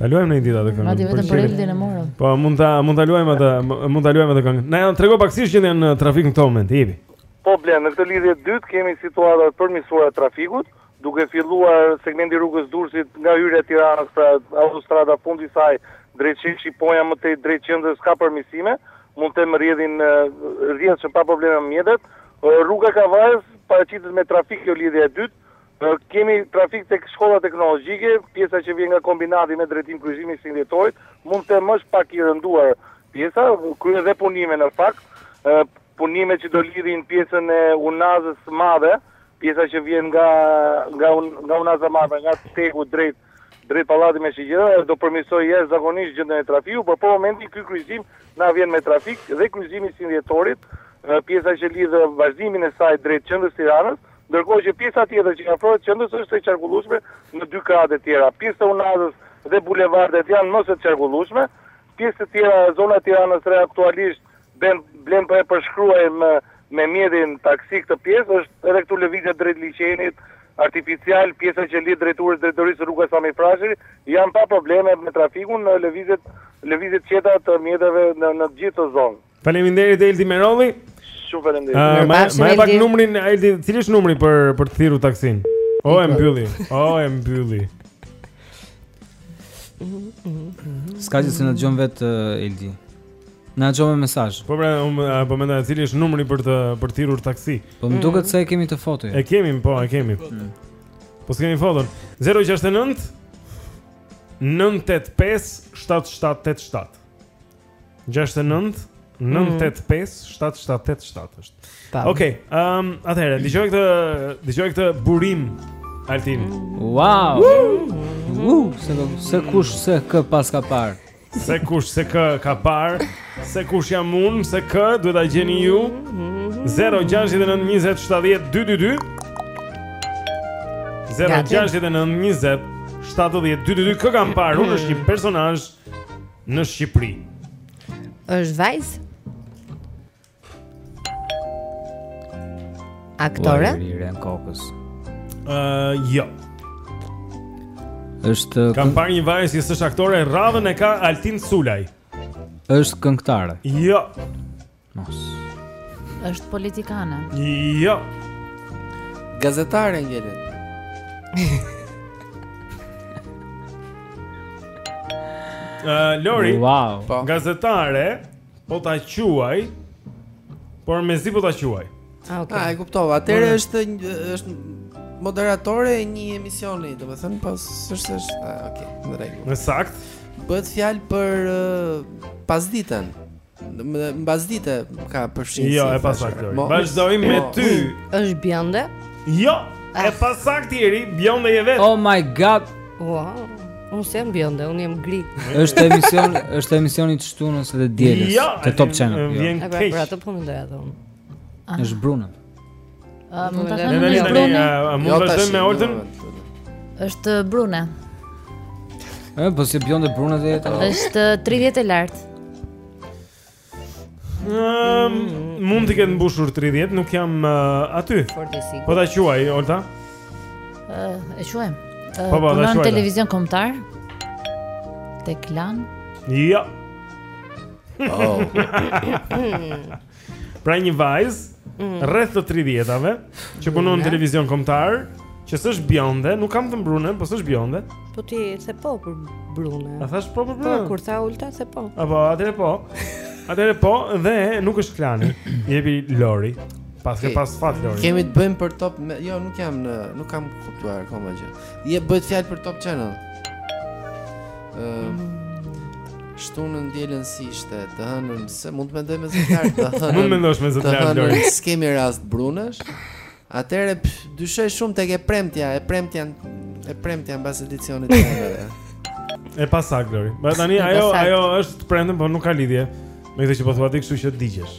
Ta luajmë një ditë atë këngë. Madje vetëm për Eldin e morëm. Po mund ta mund ta luajmë atë, mund ta luajmë atë këngë. Na na trego pak si është gjendja në trafik në këtë moment, jepi. Po Blendi, në këtë lidhje të dytë kemi situata të përmirësuara të trafikut, duke filluar segmenti rrugës Durrësit nga hyrja e Tiranës pra autostrada fundi i saj drejt Sheshit Shqiponja më tej drejt qendrës ka përmirësime, mund të them rrjedhin rrjedhshëm pa probleme mjetet. Rruga Kavajës paraqitet me trafik kjo lidhje e dytë, Kemi trafik tek shkolla teknologjike, pjesa që vjen nga kombinati me drejtim kryqëzimin e 21 Dhjetorit, mund të them është pak i rënduar pjesa, kryhen dhe punime në fakt, punime që do lidhin pjesën e unazës së madhe, pjesa që vjen nga nga nga unaza e madhe, nga TEG-u drejt drejt pallatit me shigjeta, do përmirësojë jashtëzakonisht gjendjen e trafikut, por për momentin ky kryqëzim na vjen me trafik dhe kryqëzimi i 21 Dhjetorit, pjesa që lidh vazhdimin e saj drejt qendrës së Tiranës, ndërkohë që pjesa tjetër që i afrohet qendrës është e qarkullueshme në dy krahat e tjera. Pjesë të unazës dhe bulevardet janë më se të qarkullueshme, pjesë të tjera zona e Tiranës së Re aktualisht Blend Blendi po e përshkruaj me, me mjetin taksi këtë pjesë, është edhe këtu lëvizja drejt liqenit artificial, pjesa që lidh drejt urës drejtorisë rruga Sami Frashëri, janë pa probleme me trafikun në lëvizjet lëvizjet qeta të mjeteve në në gjithë zonë. Faleminderit Eldi Merolli. Shumë faleminderit. Më uh, më pak numrin Eldi, cili është numri për për të thirrur taksin? O e mbylli. O e mbylli. S'ka gjë se na dëgjon vetë uh, Eldi Na çon me mesazh Po pra, unë po mendoja cili është numri për të për thirrur taksi Po më duket se e kemi te fotoja E kemi, po, e kemi mm. Po s'kemi foton 069 985 7787 69 985-7787 është Okej, okay, um, atëherë, dëgjoje këtë, dëgjoje këtë Burim Altin Wow Woo, se, se kush se kë pas ka parë Se kush se kë ka parë Se kush jam unë, se kë duhet ta gjeni ju 0-6-9-27-12-2 0-6-9-27-12-2 Kë kam parë, unë është një personazh në Shqipëri. Është vajzë? Aktore? Lirën kokës. Ë, uh, jo. Është Kam parë një vajzë që është aktore, radhën e ka Altin Sulaj. Është këngëtare. Jo. Mos. Është politikane. Jo. Gazetare ngjalli. Ë uh, Lori. Wow. Po. Gazetare, po ta quaj, por mezi po ta quaj. Ah, okay. Ah, e kuptova. Atëherë është është moderatore e një emisioni, domethënë po s'është është, ah, okay, në rregull. E saktë. Bëhet fjalë për uh, pasditen. Mbasdite ka përfshirë. Jo, e pasaktë. Vazhdojmë me po. ty. Është bjonde? Jo, e ah. pasaktë ieri, bjonde je vetë. Oh my god. Wow. Unë s'jam bjonde, unë jam gri. Është emision, është emisioni të shtunës dhe dielës, jo, të Top Channel. Jo, vjen keq. Pra atë punë doja dhe unë. Është brune. Mund ta them brune? Mund jo, të vazhdojmë me Oltën? Është brune. Ë, po si bjonde brune dhe jetë? Është 30 e lart. Um, mund të ketë mbushur 30, nuk jam uh, aty. Po ta quaj, Olta? Uh, e quajmë. Uh, po, po, ta quaj. televizion kombëtar. Te Klan. Jo. Ja. Oh. Pra një vajzë mm. rreth të 30-tave që punon në televizion kombëtar, që s'është bjonde, nuk kam thënë brune, po s'është bjonde. Po ti the po për brune. A thashë po për po, brune? Po kur tha Olta the po. A po, atëherë po. Atëherë po dhe nuk është Klani. Jepi Lori. Paske pas fat Lori. Kemi të bëjmë për Top, me, jo nuk jam në, nuk kam kuptuar akoma gjë. A bëhet fjalë për Top Channel. Ëm ehm, mm. Shtunën dielën s'ishte, të hënën a mund të mendoj me zë të të hënën. Mund mendosh me zë të lartë. Të hënën s'kemi rast brunesh. Atëherë dyshoj shumë tek e premtja, e premtja, e premtja mbas edicionit të hënëve. E pasaktë Lori. Po tani ajo ajo është të premten, por nuk ka lidhje. Me këtë që po thua ti, kështu që digjesh.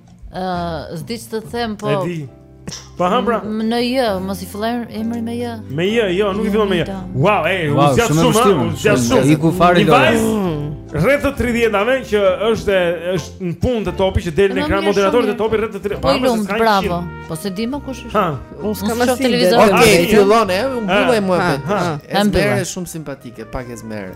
Ë, uh, s'di ç'të them, po. E di. Po ha pra. Në J, mos i fillon emri me J. Me J, jo, nuk i fillon me J. Wow, ej, u zgjat shumë, u zgjat shumë. Iku fare do. Rreth 30-ave që është është në punë te Topi që del në ekran moderatore te Topi rreth 30. Po lum, bravo. Po s'e di më kush është. Unë s'kam as televizor. Okej, fillon e, unë bëj mua vetë. Është shumë simpatike, pak ezmere.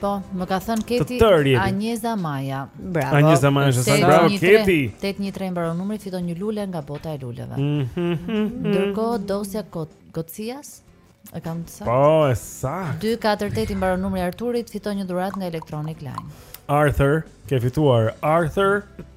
Po, më ka thënë Keti Anjeza Maja. Bravo. Anjeza Maja, e saktë bravo Keti. 813 mbaron numri, fiton një lule nga Bota e Luleve. Mhm. Mm -hmm. Ndërkohë dosja Gocias e kam të saktë. Po, e saktë. 248 i mbaron numri Arthurit, fiton një dhuratë nga Electronic Line. Arthur, ke fituar Arthur.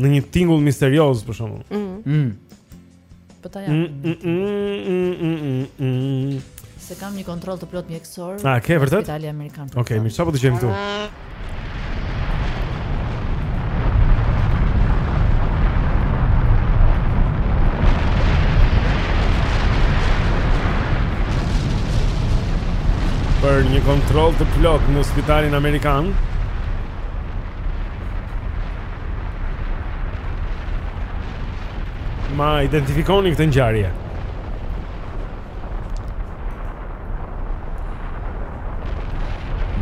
Në një tingull misterioz për shembull. Ëh. Mm. Mm. Po ta jap. Se kam një kontroll të plot mjekësor. A ke vërtet? Itali amerikan. Okej, okay, mirë, ça po dëgjojmë këtu? Për një kontroll të plot në spitalin amerikan. Ma identifikoni këtë ngjarje.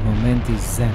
Momenti zen.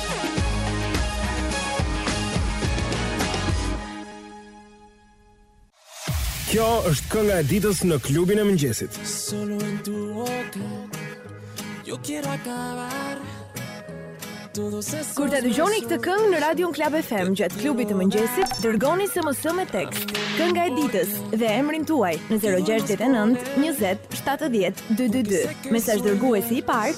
Kjo është kënga e ditës në klubin e mëngjesit. Solo en tu boca. Yo quiero acabar. Kur ta dëgjoni këtë këngë në radion Club FM gjatë klubit të mëngjesit, dërgoni SMS me tekst, kënga e ditës dhe emrin tuaj në 069 20 70 222. Mesazh dërguesi i parë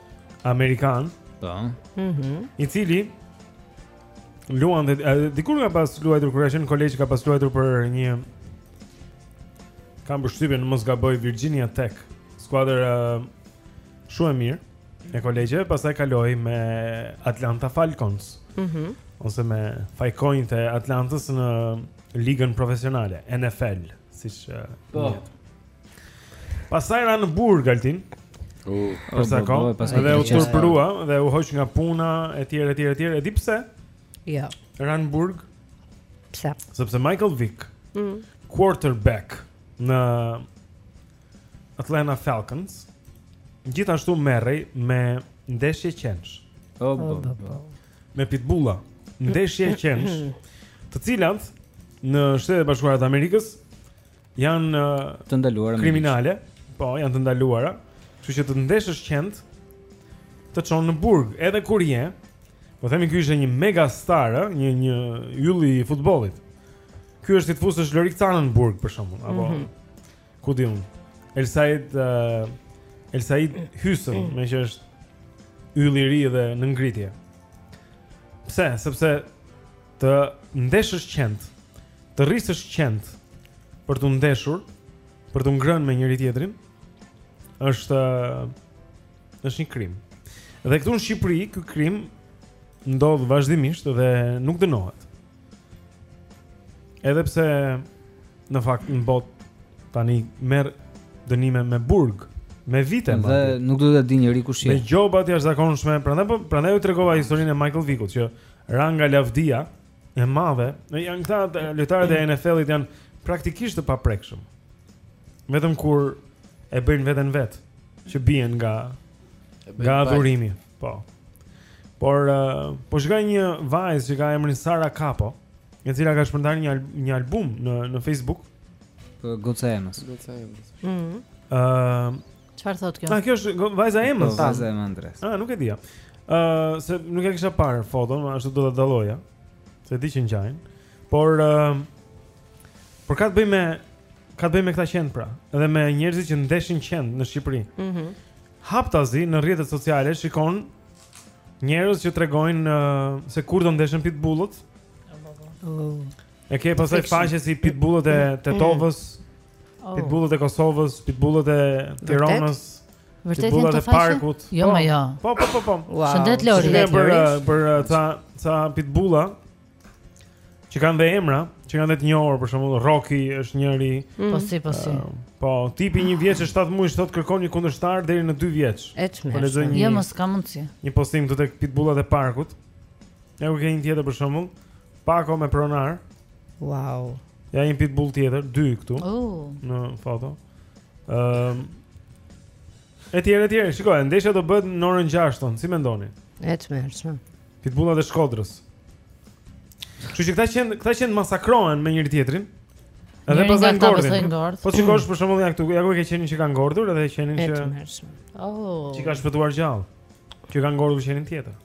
amerikan. Po. Mhm. I cili luan dhe dikur ka pas luajtur kur ka qenë në kolegj ka pas luajtur për një kam përshtypjen në mos gaboj Virginia Tech, skuadra uh, shumë e mirë e kolegjeve, pastaj kaloi me Atlanta Falcons. Mhm. Mm ose me fajkonjtë e Atlantës në ligën profesionale NFL. siç po. njihet. Pastaj ra në burg Altin. U, për sa kohë, dhe u turpërua dhe u hoq nga puna e tjera e tjera e tjera. E di pse? Jo. Ra në burg. Pse? Sepse Michael Vick, mm. quarterback në Atlanta Falcons, gjithashtu merrej me ndeshje qensh. Oh, oh, oh, oh. me pitbulla, ndeshje qensh, të cilat në Shtetet e Bashkuara të Amerikës janë uh, të ndaluara kriminale, po, janë të ndaluara. Kështu që të ndeshësh qentë të çon në burg, edhe kur je, po themi ky ishte një mega star, eh, një një yll i futbollit. Kjo është si të fusësh Lorik Canën në burg për shembull, apo mm -hmm. Ku di unë? Elseid uh, Elseid Hysën, mm. meqë është ylli i ri dhe në ngritje. Pse? Sepse të ndeshësh qentë, të rrisësh qentë për t'u ndeshur, për t'u ngrënë me njëri tjetrin, është është një krim. Dhe këtu në Shqipëri ky krim ndodh vazhdimisht dhe nuk dënohet. Edhe pse në fakt në botë tani merr dënime me burg, me vite, me. Dhe nuk do të dijë njeri kush je. Me gjoba të jashtëzakonshme, prandaj po prandaj u tregova historinë e Michael Vickut që ra nga lavdia e madhe, në janë këta lojtarët e NFL-it janë praktikisht të paprekshëm. Vetëm kur e bëjnë veten vetë që bien nga nga adhurimi. Po. Por uh, po shikoj një vajzë që ka emrin Sara Kapo, e cila ka shpërndarë një al një album në në Facebook. Po goca e Emës. Goca e Emës. Ëh. Mm -hmm. uh, Çfarë thotë kjo? Ah, kjo është vajza e Emës. Po, vajza e Andreas. Ah, nuk e dija. Ëh, uh, se nuk e kisha parë foton, ashtu do ta dalloja. Se e di që ngjajnë. Por ëh uh, Por ka të bëjë me ka të bëjë me këta qentë pra, edhe me njerëzit që ndeshin qentë në Shqipëri. Mhm. Mm Haptazi në rrjetet sociale shikon njerëz që tregojnë uh, se kur do ndeshen pitbullët. Oh. E ke pastaj faqe si pitbullët e mm. Tetovës, oh. pitbullët e Kosovës, pitbullët e Tiranës. pitbullët e parkut. Jo, po, jo. Po, po, po, po. Shëndet Lori. Ne për për ca ca pitbulla Që kanë dhe emra, që kanë dhe të njohur, për shembull Rocky është njëri. Mm. Po si, po si. Uh, po, tipi një vjeç e 7 muaj sot kërkon një kundërshtar deri në 2 vjeç. E tmerrshme. Po lexoj një. Jo, mo, s'ka mundësi. Një postim këtu tek pitbullat e parkut. Ja ku ke një tjetër për shembull, Pako me pronar. Wow. Ja një pitbull tjetër, dy këtu. Oh. Në foto. Ëm. Ehm, uh, etj, etj. Shiko, ndeshja do bëhet në orën 6 ton. Si mendoni? E tmerrshme, e tmerrshme. Pitbullat e Shkodrës. Kështu që këta qen, këta qen masakrohen me njëri-tjetrin. Edhe pastaj ngordhin. Po shikosh për shembull ja këtu, ja ku e ke qenin që ka ngordhur edhe qenin që Oh. Që ka shpëtuar gjallë. Që ka ngordhur qenin tjetër.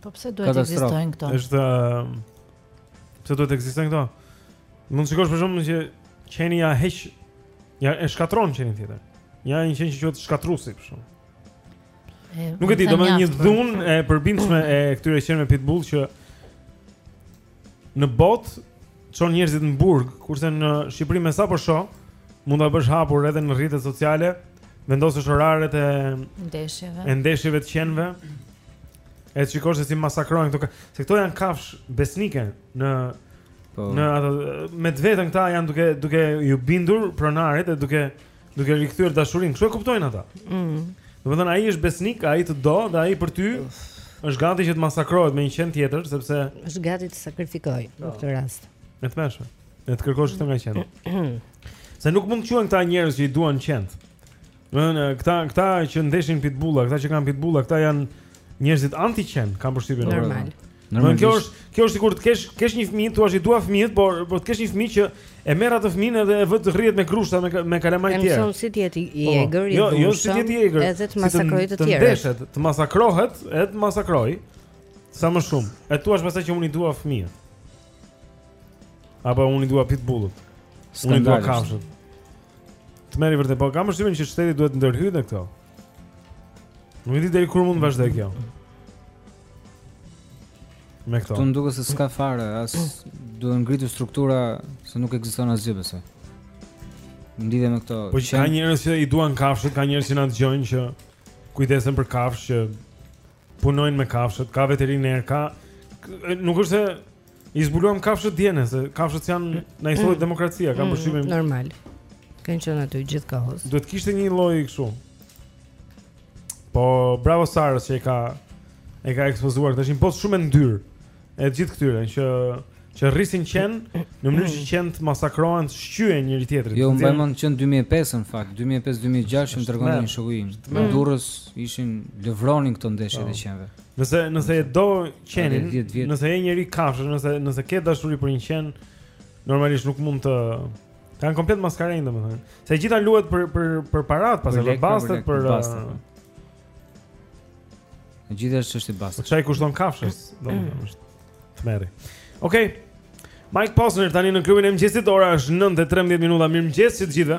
Po pse duhet të ekzistojnë këto? Është ehm, pse duhet të ekzistojnë këto? Mund të shikosh për shembull që qeni ia heq, ja e shkatërron qenin tjetër. Ja një qen që quhet Shkatërruesi për shembull. Nuk e di, domethënë një dhunë e përbindshme e këtyre qenve pitbull që në botë çon njerëzit në burg, kurse në Shqipëri me sa po shoh, mund ta bësh hapur edhe në rrjetet sociale, vendosësh oraret e ndeshjeve. E ndeshjeve të qenve. E të shikosh se si masakrohen këto, se këto janë kafshë besnike në po. në ato me të vetën këta janë duke duke iu bindur pronarit e duke Duke rikthyer dashurinë, kështu e kuptojnë ata. Mm. Domethënë ai është besnik, ai të do dhe ai për ty është gati që të masakrohet me një qen tjetër sepse është gati të sakrifikojë në këtë rast. E tmerrshme. Dhe të kërkosh këtë nga qentë. Se nuk mund të quhen këta njerëz që i duan qentë. Domethënë këta këta që ndeshin pitbulla, këta që kanë pitbulla, këta janë njerëzit anti-qen, kam përshtypjen. Normal. Në Normalisht. Kjo është, kjo është sikur të kesh, kesh një fëmijë, thua i dua fëmijët, por por të kesh një fëmijë që e merr atë fëmijën edhe e vë të rrihet me grushta me me kalamaj të tjerë. E mëson si të jetë i po, po. egër i jo, jo, si të jetë i egër. Edhe të masakroj të tjerë. Të ndeshet, të masakrohet, edhe të masakrojë sa më shumë. E thua pastaj që unë i dua fëmijët. Apo unë i dua pitbullët. Unë i dua kafshët. Tmerr i vërtetë, po kam përshtypjen që shteti duhet ndërhyjë në këto. Nuk e di deri kur mund të vazhdojë kjo. Me këto. Këtu duket se s'ka fare, as duhet ngritur struktura se nuk ekziston asgjë besoj. Ndidhe me këto. Po ka njerëz që i duan kafshët, ka njerëz që na dëgjojnë që kujdesen për kafshë, që punojnë me kafshët, ka veterinerë, ka nuk është se I zbuluam kafshët dje ne, se kafshët janë mm. në një lloj mm. demokracia, kam mm, përshtypjen. Normal. Kanë qenë aty gjithë kohës. Duhet të kishte një lloj kështu. Po bravo Sarës që e ka e ka ekspozuar këtë, është një botë shumë e ndyrë. E gjithë këtyre që që rrisin qen në mënyrë që qentë të masakrohen, të shqyejnë njëri-tjetrin. Jo, mbaj mend që në 2005 në fakt, 2005-2006 më tregonte një shoku im. Në Durrës ishin lëvronin këto ndeshje të po. qenve. Nëse nëse e do qenin, nëse je njeri kafshe, nëse nëse ke dashuri për një qen, normalisht nuk mund të, janë komplet maskarenj domethënë. Se e gjitha luhet për për për parat, pastaj për bastet, për uh, Gjithashtu është i bastë. Po ça i kushton kafshës, domethënë mm. është. Tmerr. Okej. Okay. Mike Posner tani në klubin e mëngjesit, ora është 9:13 minuta. Mirëmëngjes të gjithëve.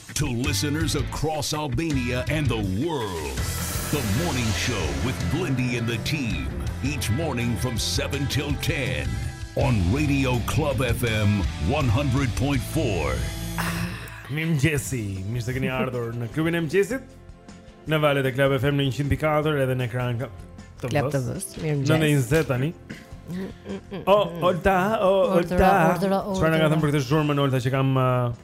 To listeners across Albania and the world, the morning show with Blendi and the team, each morning from 7 till 10, on Radio Club FM 100.4. Mirëmëngjesi, mirë se keni ardhur në klubin e mëngjesit, në valët e Club FM në 100.4 edhe në ekran ka të vës. Club TV-së, mirëmëngjesi. Në njëzet tani. O, Olta, o, Olta. Çfarë na ka thënë për këtë zhurmën Olta që kam... Uh,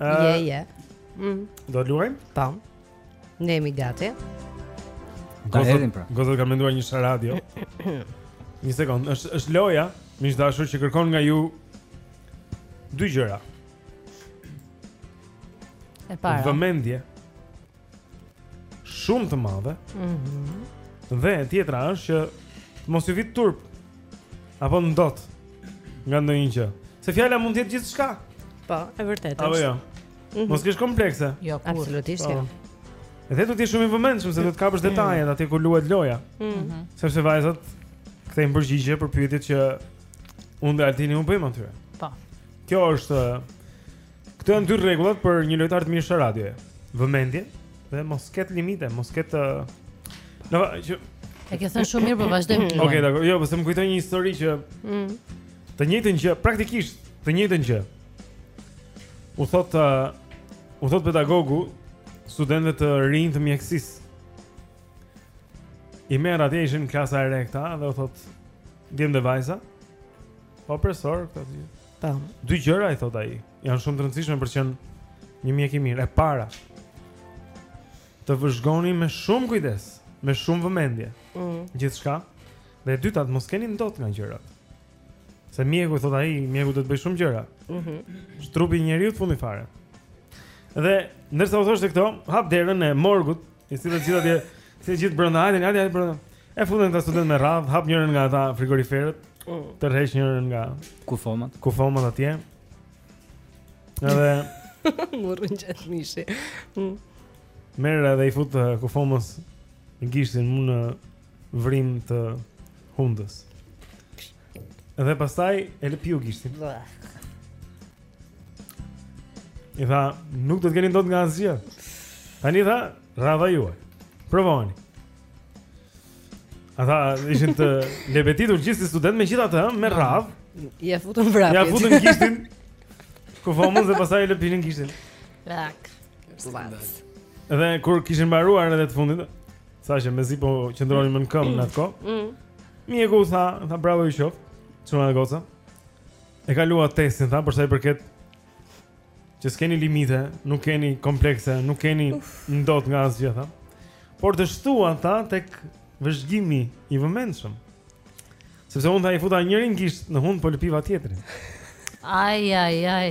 Je, je. Mm. Do të luajmë? Po. Ne jemi gati. Do të hedhim pra. Gocat kanë menduar një radio. Një sekond, është është loja, miq të dashur, që kërkon nga ju dy gjëra. E para. Vëmendje. shumë të madhe. Mhm. Mm dhe tjetra është që të mos ju vijë turp apo ndot nga ndonjë gjë. Se fjala mund të jetë gjithçka. Po, e vërtetë. Apo jo. Mm -hmm. Mos kesh komplekse. Jo, kurrë. absolutisht. Po. Dhe do të jesh shumë i vëmendshëm se do të kapësh mhm. detajet atje ku luhet loja. Mhm. Mm Sepse vajzat kthejnë përgjigje për pyetjet që unë dhe Altini u bëjmë atyre. Po. Kjo është Këto janë dy rregullat për një lojtar të mirë sharadioje. Vëmendje dhe mos ket limite, mos ket Do që E ke thënë shumë mirë, po vazhdoje ti. Okej, dakor. Jo, pse po më kujtoj një histori që mm. të njëjtën gjë, praktikisht të njëjtën gjë. U thot uh, u thot pedagogu studentëve të rinj të mjekësisë. I merr atje ishin klasa e re këta dhe u thot djem dhe vajza. Po profesor, këtë Po. Dy gjëra i thot ai, janë shumë të rëndësishme për qen një mjek i mirë. E para, të vëzhgoni me shumë kujdes, me shumë vëmendje. Mm. Gjithçka. Dhe e dyta, mos keni ndot nga gjërat. Se mjeku thot ai, mjeku do të bëj shumë gjëra. Mhm. Mm Trupi i njeriut fundi fare. Dhe ndërsa u thoshte këto, hap derën e morgut I çon të gjithë atje, si gjithë brenda, hajde, hajde, hajde brenda. Futen këta student me radhë, hap njërën nga ata frigoriferët, mm. tërheq njërën nga kufomat. Kufomat atje. Edhe murrën gjatë mishi. Mm. Merr edhe i fut uh, kufomës gishtin mu në vrim të hundës. Edhe pastaj e lëpiu gishtin. I tha, nuk do të keni ndot nga asgjë. Tani tha, rradha juaj. Provoni. Ata ishin të lebetitur gjithë studentët, me gjithë atë, me rradh. Ja futën vrapit. Ja futën gishtin. kufomës dhe pasaj e lëpinin gishtin. Rak. Slavës. Dhe kur kishin mbaruar edhe të fundit, sa që mezi po qëndronin në këmbë në atë kohë. Mm. Mjeku tha, tha bravo ju qoftë. Çuna goca. E kaluat testin, tha, përsa i përket që s'keni limite, nuk keni komplekse, nuk keni ndot nga asgjë, tha. Por dështuat, tha, tek vëzhgimi i vëmendshëm. Sepse unë tha i futa njërin gisht në hund, po lëpiva tjetrin. Ai, ai, ai.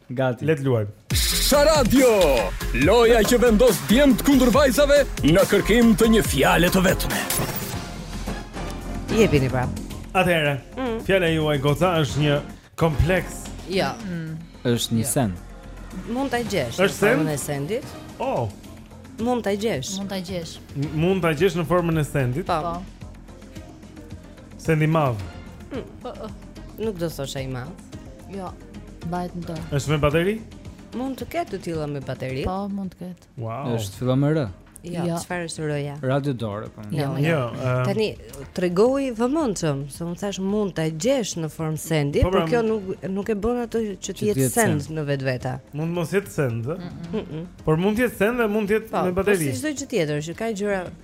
Gati. Le të luajmë. Sharadio! Loja që vendos djemt kundër vajzave në kërkim të një fjale të vetme. Jepini pra. Atëherë, mm. fjala juaj goca është një kompleks. Jo. Ja. Mm. Është një ja. Jo. send. Mund ta gjesh. Është send e sendit? Oh. Mund ta gjesh. Mund ta gjesh. Mund ta gjesh në formën e sendit? Po. po. Send i madh. Mm. Po. Nuk do thosha i madh. Jo. Mbahet në dorë. Është me bateri? Mund të ketë të tilla me bateri. Po, mund të ketë. Wow. Është fillon me R. Jo, jo. çfarë është roja? Radio dore, po. Jo, jo. jo ehm, Tani tregohu i vëmendshëm, se unë thash mund ta gjesh në formë sendi, po, por pra, kjo nuk nuk e bën atë që të jetë send në vetvete. Mund mos jetë send. Por mund të jetë send dhe mund të jetë po, me po bateri. Po si çdo gjë tjetër që ka gjëra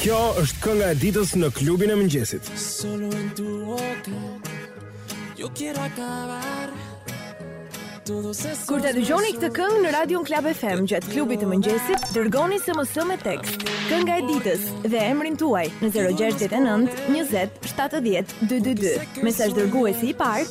Kjo është kënga e ditës në klubin e mëngjesit. Solo en tu boca. Yo quiero acabar. Kur ta dëgjoni këtë këngë në Radio Club FM gjatë klubit të mëngjesit, dërgoni SMS me tekst, kënga e ditës dhe emrin tuaj në 069 20 70 222. Mesazh dërguesi i parë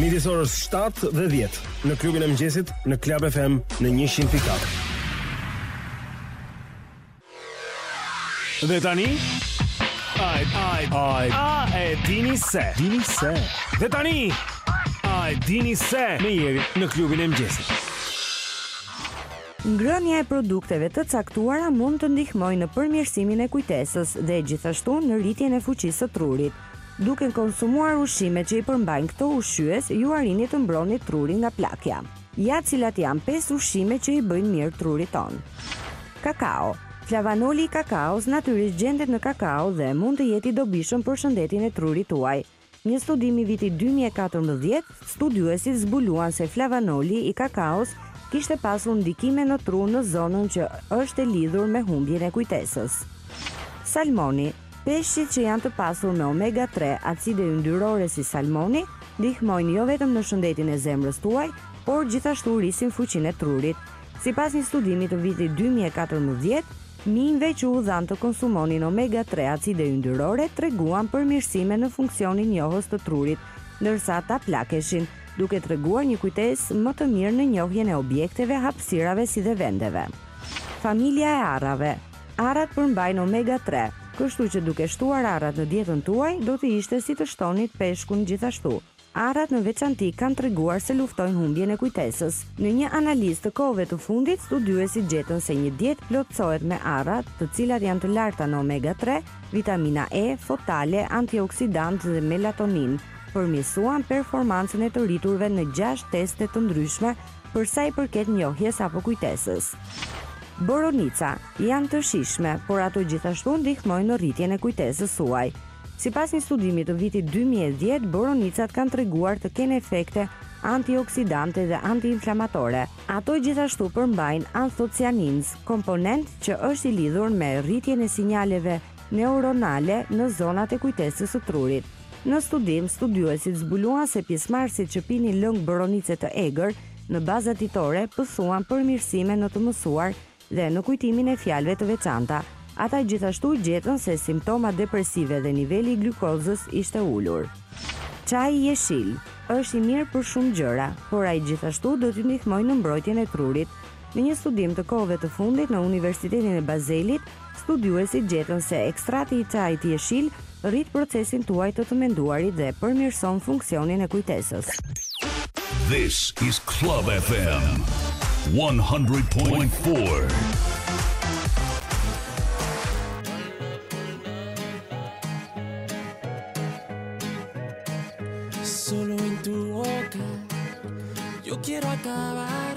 Midis orës 7 dhe 10 në klubin e mëngjesit në Club FM në 100.4. Dhe tani Ai ai ai a e dini se dini se Dhe tani A e dini se me Jerin në klubin e mëngjesit. Ngrënia e produkteve të caktuara mund të ndihmojë në përmirësimin e kujtesës dhe gjithashtu në rritjen e fuqisë së trurit. Duke konsumuar ushqime që i përmbajnë këto ushqyes, ju arrini të mbroni trurin nga plakja. Ja cilat janë pesë ushqime që i bëjnë mirë trurit tonë. Kakao. Flavanoli i kakaos natyrisht gjendet në kakao dhe mund të jetë i dobishëm për shëndetin e trurit tuaj. Një studim i vitit dy mijë e katërmbëdhjetë, studiuesit zbuluan se flavanoli i kakaos kishte pasur ndikime në tru në zonën që është e lidhur me humbjen e kujtesës. Salmoni. Peshqit që janë të pasur me omega tre, acide yndyrore si salmoni, ndihmojnë jo vetëm në shëndetin e zemrës tuaj, por gjithashtu rrisin fuqinë e trurit. Sipas një studimi të vitit dy mijë e katërmbëdhjetë, minjve që u dhanë të konsumonin omega tre acide yndyrore treguan përmirësime në funksionin njohës të trurit, ndërsa ata plakeshin, duke treguar një kujtesë më të mirë në njohjen e objekteve, hapësirave si dhe vendeve. Familja e arrave. Arrat përmbajnë omega tre, kështu që duke shtuar arrat në dietën tuaj, do të ishte si të shtonit peshkun gjithashtu. Arrat në veçanti kanë treguar se luftojnë humbjen e kujtesës. Në një analizë të kohëve të fundit, studiuesit gjetën se një dietë plotësohet me arra, të cilat janë të larta në omega tre, vitamina E, fotale, antioksidantë dhe melatoninë, përmirësuan performancën e të rriturve në gjashtë teste të ndryshme për sa i përket njohjes apo kujtesës. Boronica, janë të shijshme, por ato gjithashtu ndihmojnë në rritjen e kujtesës suaj. Sipas një studimi të vitit dy mijë e dhjetë, boronicat kanë treguar të kenë efekte antioksidante dhe antiinflamatore. Ato gjithashtu përmbajnë anthocyanins, komponent që është i lidhur me rritjen e sinjaleve neuronale në zonat e kujtesës së trurit. Në studim, studiuesit zbuluan se pjesëmarrësit që pinin lëng boronice të egër në baza ditore pësuan përmirësime në të mësuar dhe në kujtimin e fjalëve të veçanta. Ata gjithashtu gjetën se simptomat depresive dhe niveli i glukozës ishte ulur. Çaji jeshil është i mirë për shumë gjëra, por ai gjithashtu do t'ju ndihmojë në mbrojtjen e trurit. Në një studim të kohëve të fundit në Universitetin e Bazelit, studiuesit gjetën se ekstrati i çajit jeshil rrit procesin tuaj të të menduarit dhe përmirëson funksionin e kujtesës. This is Club FM 100.4. quiero acabar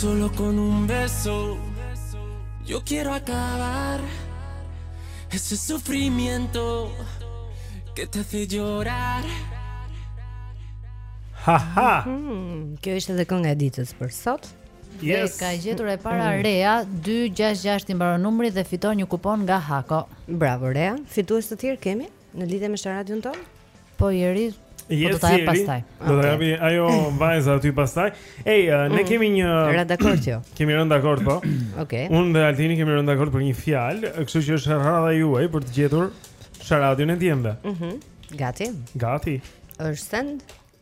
Solo con un beso Yo quiero acabar Ese sufrimiento Que te hace llorar Ha ha hmm, Kjo ishte dhe kënga e ditës për sot Yes. E ka gjetur e para mm. Rea 266 i mbaron numri dhe fiton një kupon nga Hako. Bravo Rea. Fitues të tjerë kemi? Në lidhje me sharadion tonë? Po Jeri, po do ta jap pastaj. Do ta japi ajo vajza aty pastaj. Ej, uh, ne mm. kemi një Ra dakord jo. Kemi rënë dakord po. Okej. Okay. Unë dhe Altini kemi rënë dakord për një fjalë, kështu që është rradha juaj për të gjetur sharadion e djemve. Mhm. Mm Gati. Gati. Është send.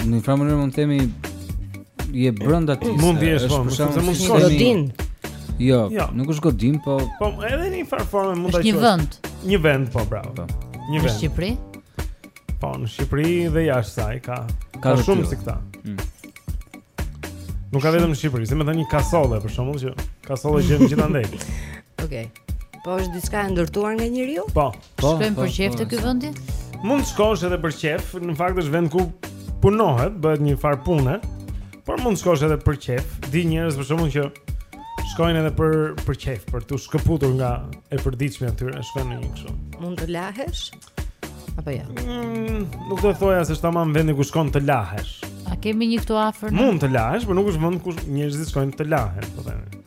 Në një mënyrë mund të themi je brenda ti. Mund të jesh po, sepse mund të shkosh. Godinë. Jo, jo, nuk është godinë, po Po edhe në njëfarë forme mund ta quash. Është një vend. Një vend, po bravo. Po. Një vend. Në Shqipëri? Po, në Shqipëri dhe jashtë saj ka ka shumë si këta. Mm. Nuk ka vetëm në Shqipëri, domethënë një kasolle për shembull që kasolle gjen gjithandej. Okej. Po është diçka e ndërtuar nga njeriu? Po. Po, Shkojmë po, për qejf po, të ky vendi? Mund të shkosh edhe për qejf, në fakt është vend ku punohet, bëhet njëfarë pune. Por mund të shkosh edhe për qejf. Di njerëz për shembull që shkojnë edhe për për qejf, për t'u shkëputur nga e përditshmja aty, shkojnë në një kështu. Mund të lahesh? Apo jo? Ja? Mm, nuk do të thoja se është tamam vendi ku shkon të lahesh. A kemi një këtu afër? Mund të lahesh, por nuk është vend ku njerëzit shkojnë të lahen, po themi.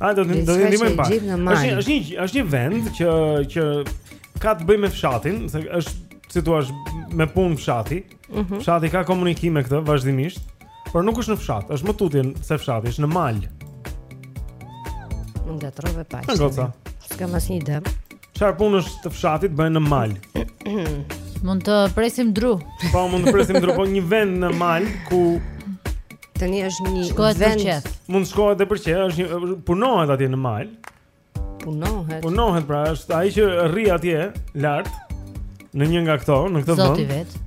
A do të do të ndihmojmë pak. Është është një është një vend që që ka të bëjë me fshatin, se është si thua me punë fshati. Mm -hmm. Fshati ka komunikim me këtë vazhdimisht, por nuk është në fshat, është më tutje se fshati, është në mal. Nga trove pa. Nga gocat. S'ka më asnjë dëm. Çfarë punësh të fshatit bëhen në mal? Mund të presim dru. Po mund të presim dru, po një vend në mal ku tani është një shkohet vend. Qejf. Mund të shkohet edhe për qejf, është një punohet atje në mal. Punohet. Punohet pra, është ai që rri atje lart në një nga këto, në këtë vend. Zoti vetë.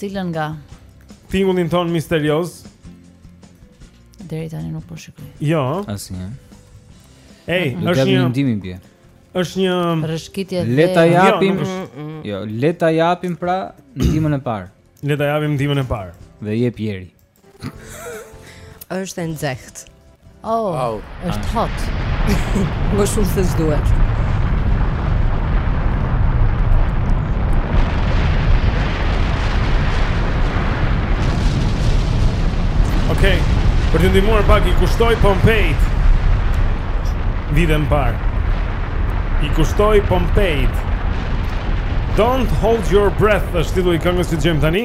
Cilën nga? Tingullin tonë misterioz. Deri tani nuk po shikoj. Jo, asnjë. Ej, është një ndihmë i bie. Është një rrëshkitje dhe le ta jo, japim. Mm, mm, mm. Jo, le ta japim pra ndihmën e parë. Le ta japim ndihmën e parë. Dhe e jep Jeri. Është e nxehtë. Oh, oh, është hot. Më shumë se s'duhet. Okej. Okay. Për të ndihmuar pak i kushtoi Pompeit vite më parë. I kushtoi Pompeit. Don't hold your breath, është titulli i këngës që dëgjojmë tani.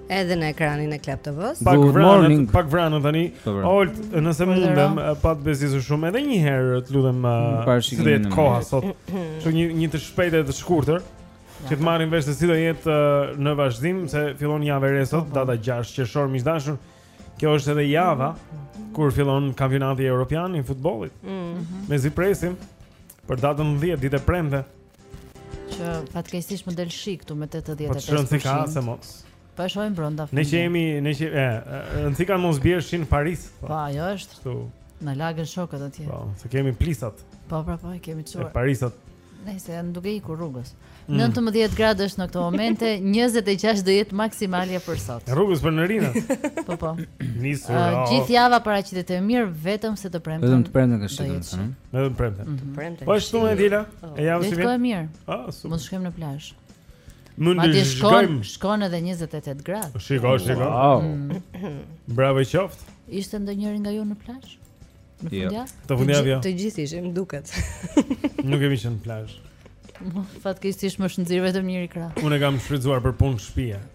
Edhe në ekranin e Club TV-s. Pak vranët, pak vranët tani. Po, po. Olta, nëse mundem, pa të bezdisur shumë edhe një herë, të lutem, si do jetë koha sot. Kështu një një të shpejtë e të shkurtër. Që të marrin vesh se si do jetë në vazhdim se fillon java e re sot, po, data 6 qershor miq dashur. Kjo është edhe java kur fillon kampionati evropian i futbollit. Mm -hmm. Mezi presim për datën 10 ditë e premte. Që fatkeqësisht më del shi këtu me 85%. Po rëndësi ka se mos. Po e shohim brenda. Ne që jemi, ne që e, rëndësi ka mos bjerë shi në Paris. Po, po ajo është. Këtu. Na lagën shokët atje. Po, se kemi plisat. Po, po, po, kemi çuar. Parisat. Nëse janë duke ikur rrugës. 19 mm. gradë është në këto momente, 26 do jetë maksimalja për sot. Rrugës për në Rinas. Po po. Nisur. Uh, gjithë java paraqitet e mirë vetëm se të premten. Vetëm të premten ka shi. Vetëm premten. Mm -hmm. Po e shtuna e diela. E ja vjen. Është mirë. Ah, super. Mund të shkojmë në plazh. Mund të shkojmë. Shkon edhe 28 gradë. Po shiko, shiko. Mm. Bravo i qoftë. Ishte ndonjëri nga ju në plazh? Në jo. fundjavë? Të fundjavë. Jo. Të gjithë ishim, duket. Nuk kemi qenë në plazh. Fatkeqësisht më është nxirë vetëm njëri krah. Unë kam shfrytzuar për punë shtëpie.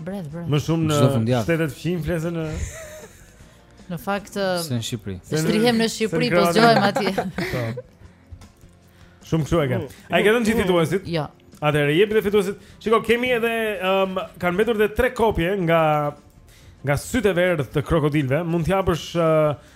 Bredh, bredh. Më shumë në shtetet fqinje fle sesa në Në fakt në Shqipëri. Se shtrihem në Shqipëri, po zgjohem atje. Po. Shumë kështu e kanë. Mm. A i ka dhënë fituesit? Jo. Atëherë jepi dhe fituesit. Shikoj, kemi edhe um, kanë mbetur edhe tre kopje nga nga sytë e verdhë të krokodilëve. Mund të japësh uh,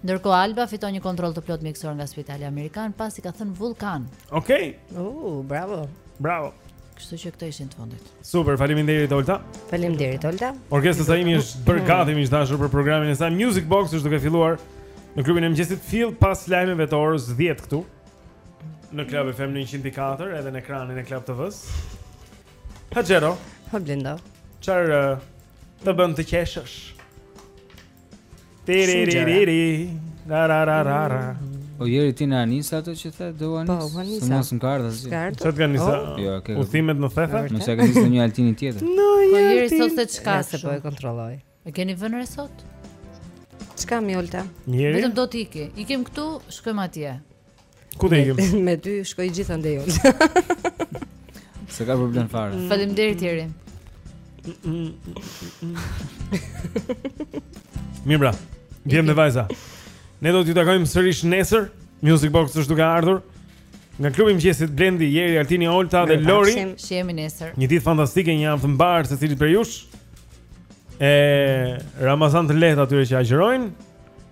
Ndërkohë Alba fiton një kontroll të plotë mjekësor nga Spitali Amerikan pasi ka thënë vullkan. Okej. Okay. Uh, bravo. Bravo. Kështu që këto ishin të fundit. Super, faleminderit Olta. Faleminderit Olta. Orkestra Saimiri është bërë gati miq dashur për programin e saj Music Box është duke filluar në klubin e mëngjesit Fill pas lajmeve të orës 10 këtu. Në Club FM 104 edhe në ekranin e Club TV-s. Hajero. Hablendo. Çfarë eh, të bën të qeshësh? Tiriririri ra ra ra ra ra. Po ja ri ti në Anisa ato që the do Anisa. Po, Anisa. S'më ka ardhur asgjë. Çfarë të ka Anisa? Oh. Jo, ke. Udhëzimet në Thefa? Mos ja keni një altini tjetër. No, po jeri sot se çka se po e kontrolloj. E keni vënë re sot? Ç'ka mi Olta? Vetëm do të iki. Ikem këtu, shkojmë atje. Ku të ikim? Me ty shkoj gjithandej, o. S'e ka problem fare. Mm. Faleminderit Jeri. Mirë Djem dhe vajza. Ne do t'ju takojmë sërish nesër. Music Box është duke ardhur. Nga klubi i mëngjesit Blendi, Jeri, Altini, Olta dhe Lori. Shihemi nesër. Një ditë fantastike, një javë të mbarë secilit prej jush. E Ramazan të lehtë atyre që agjërojnë.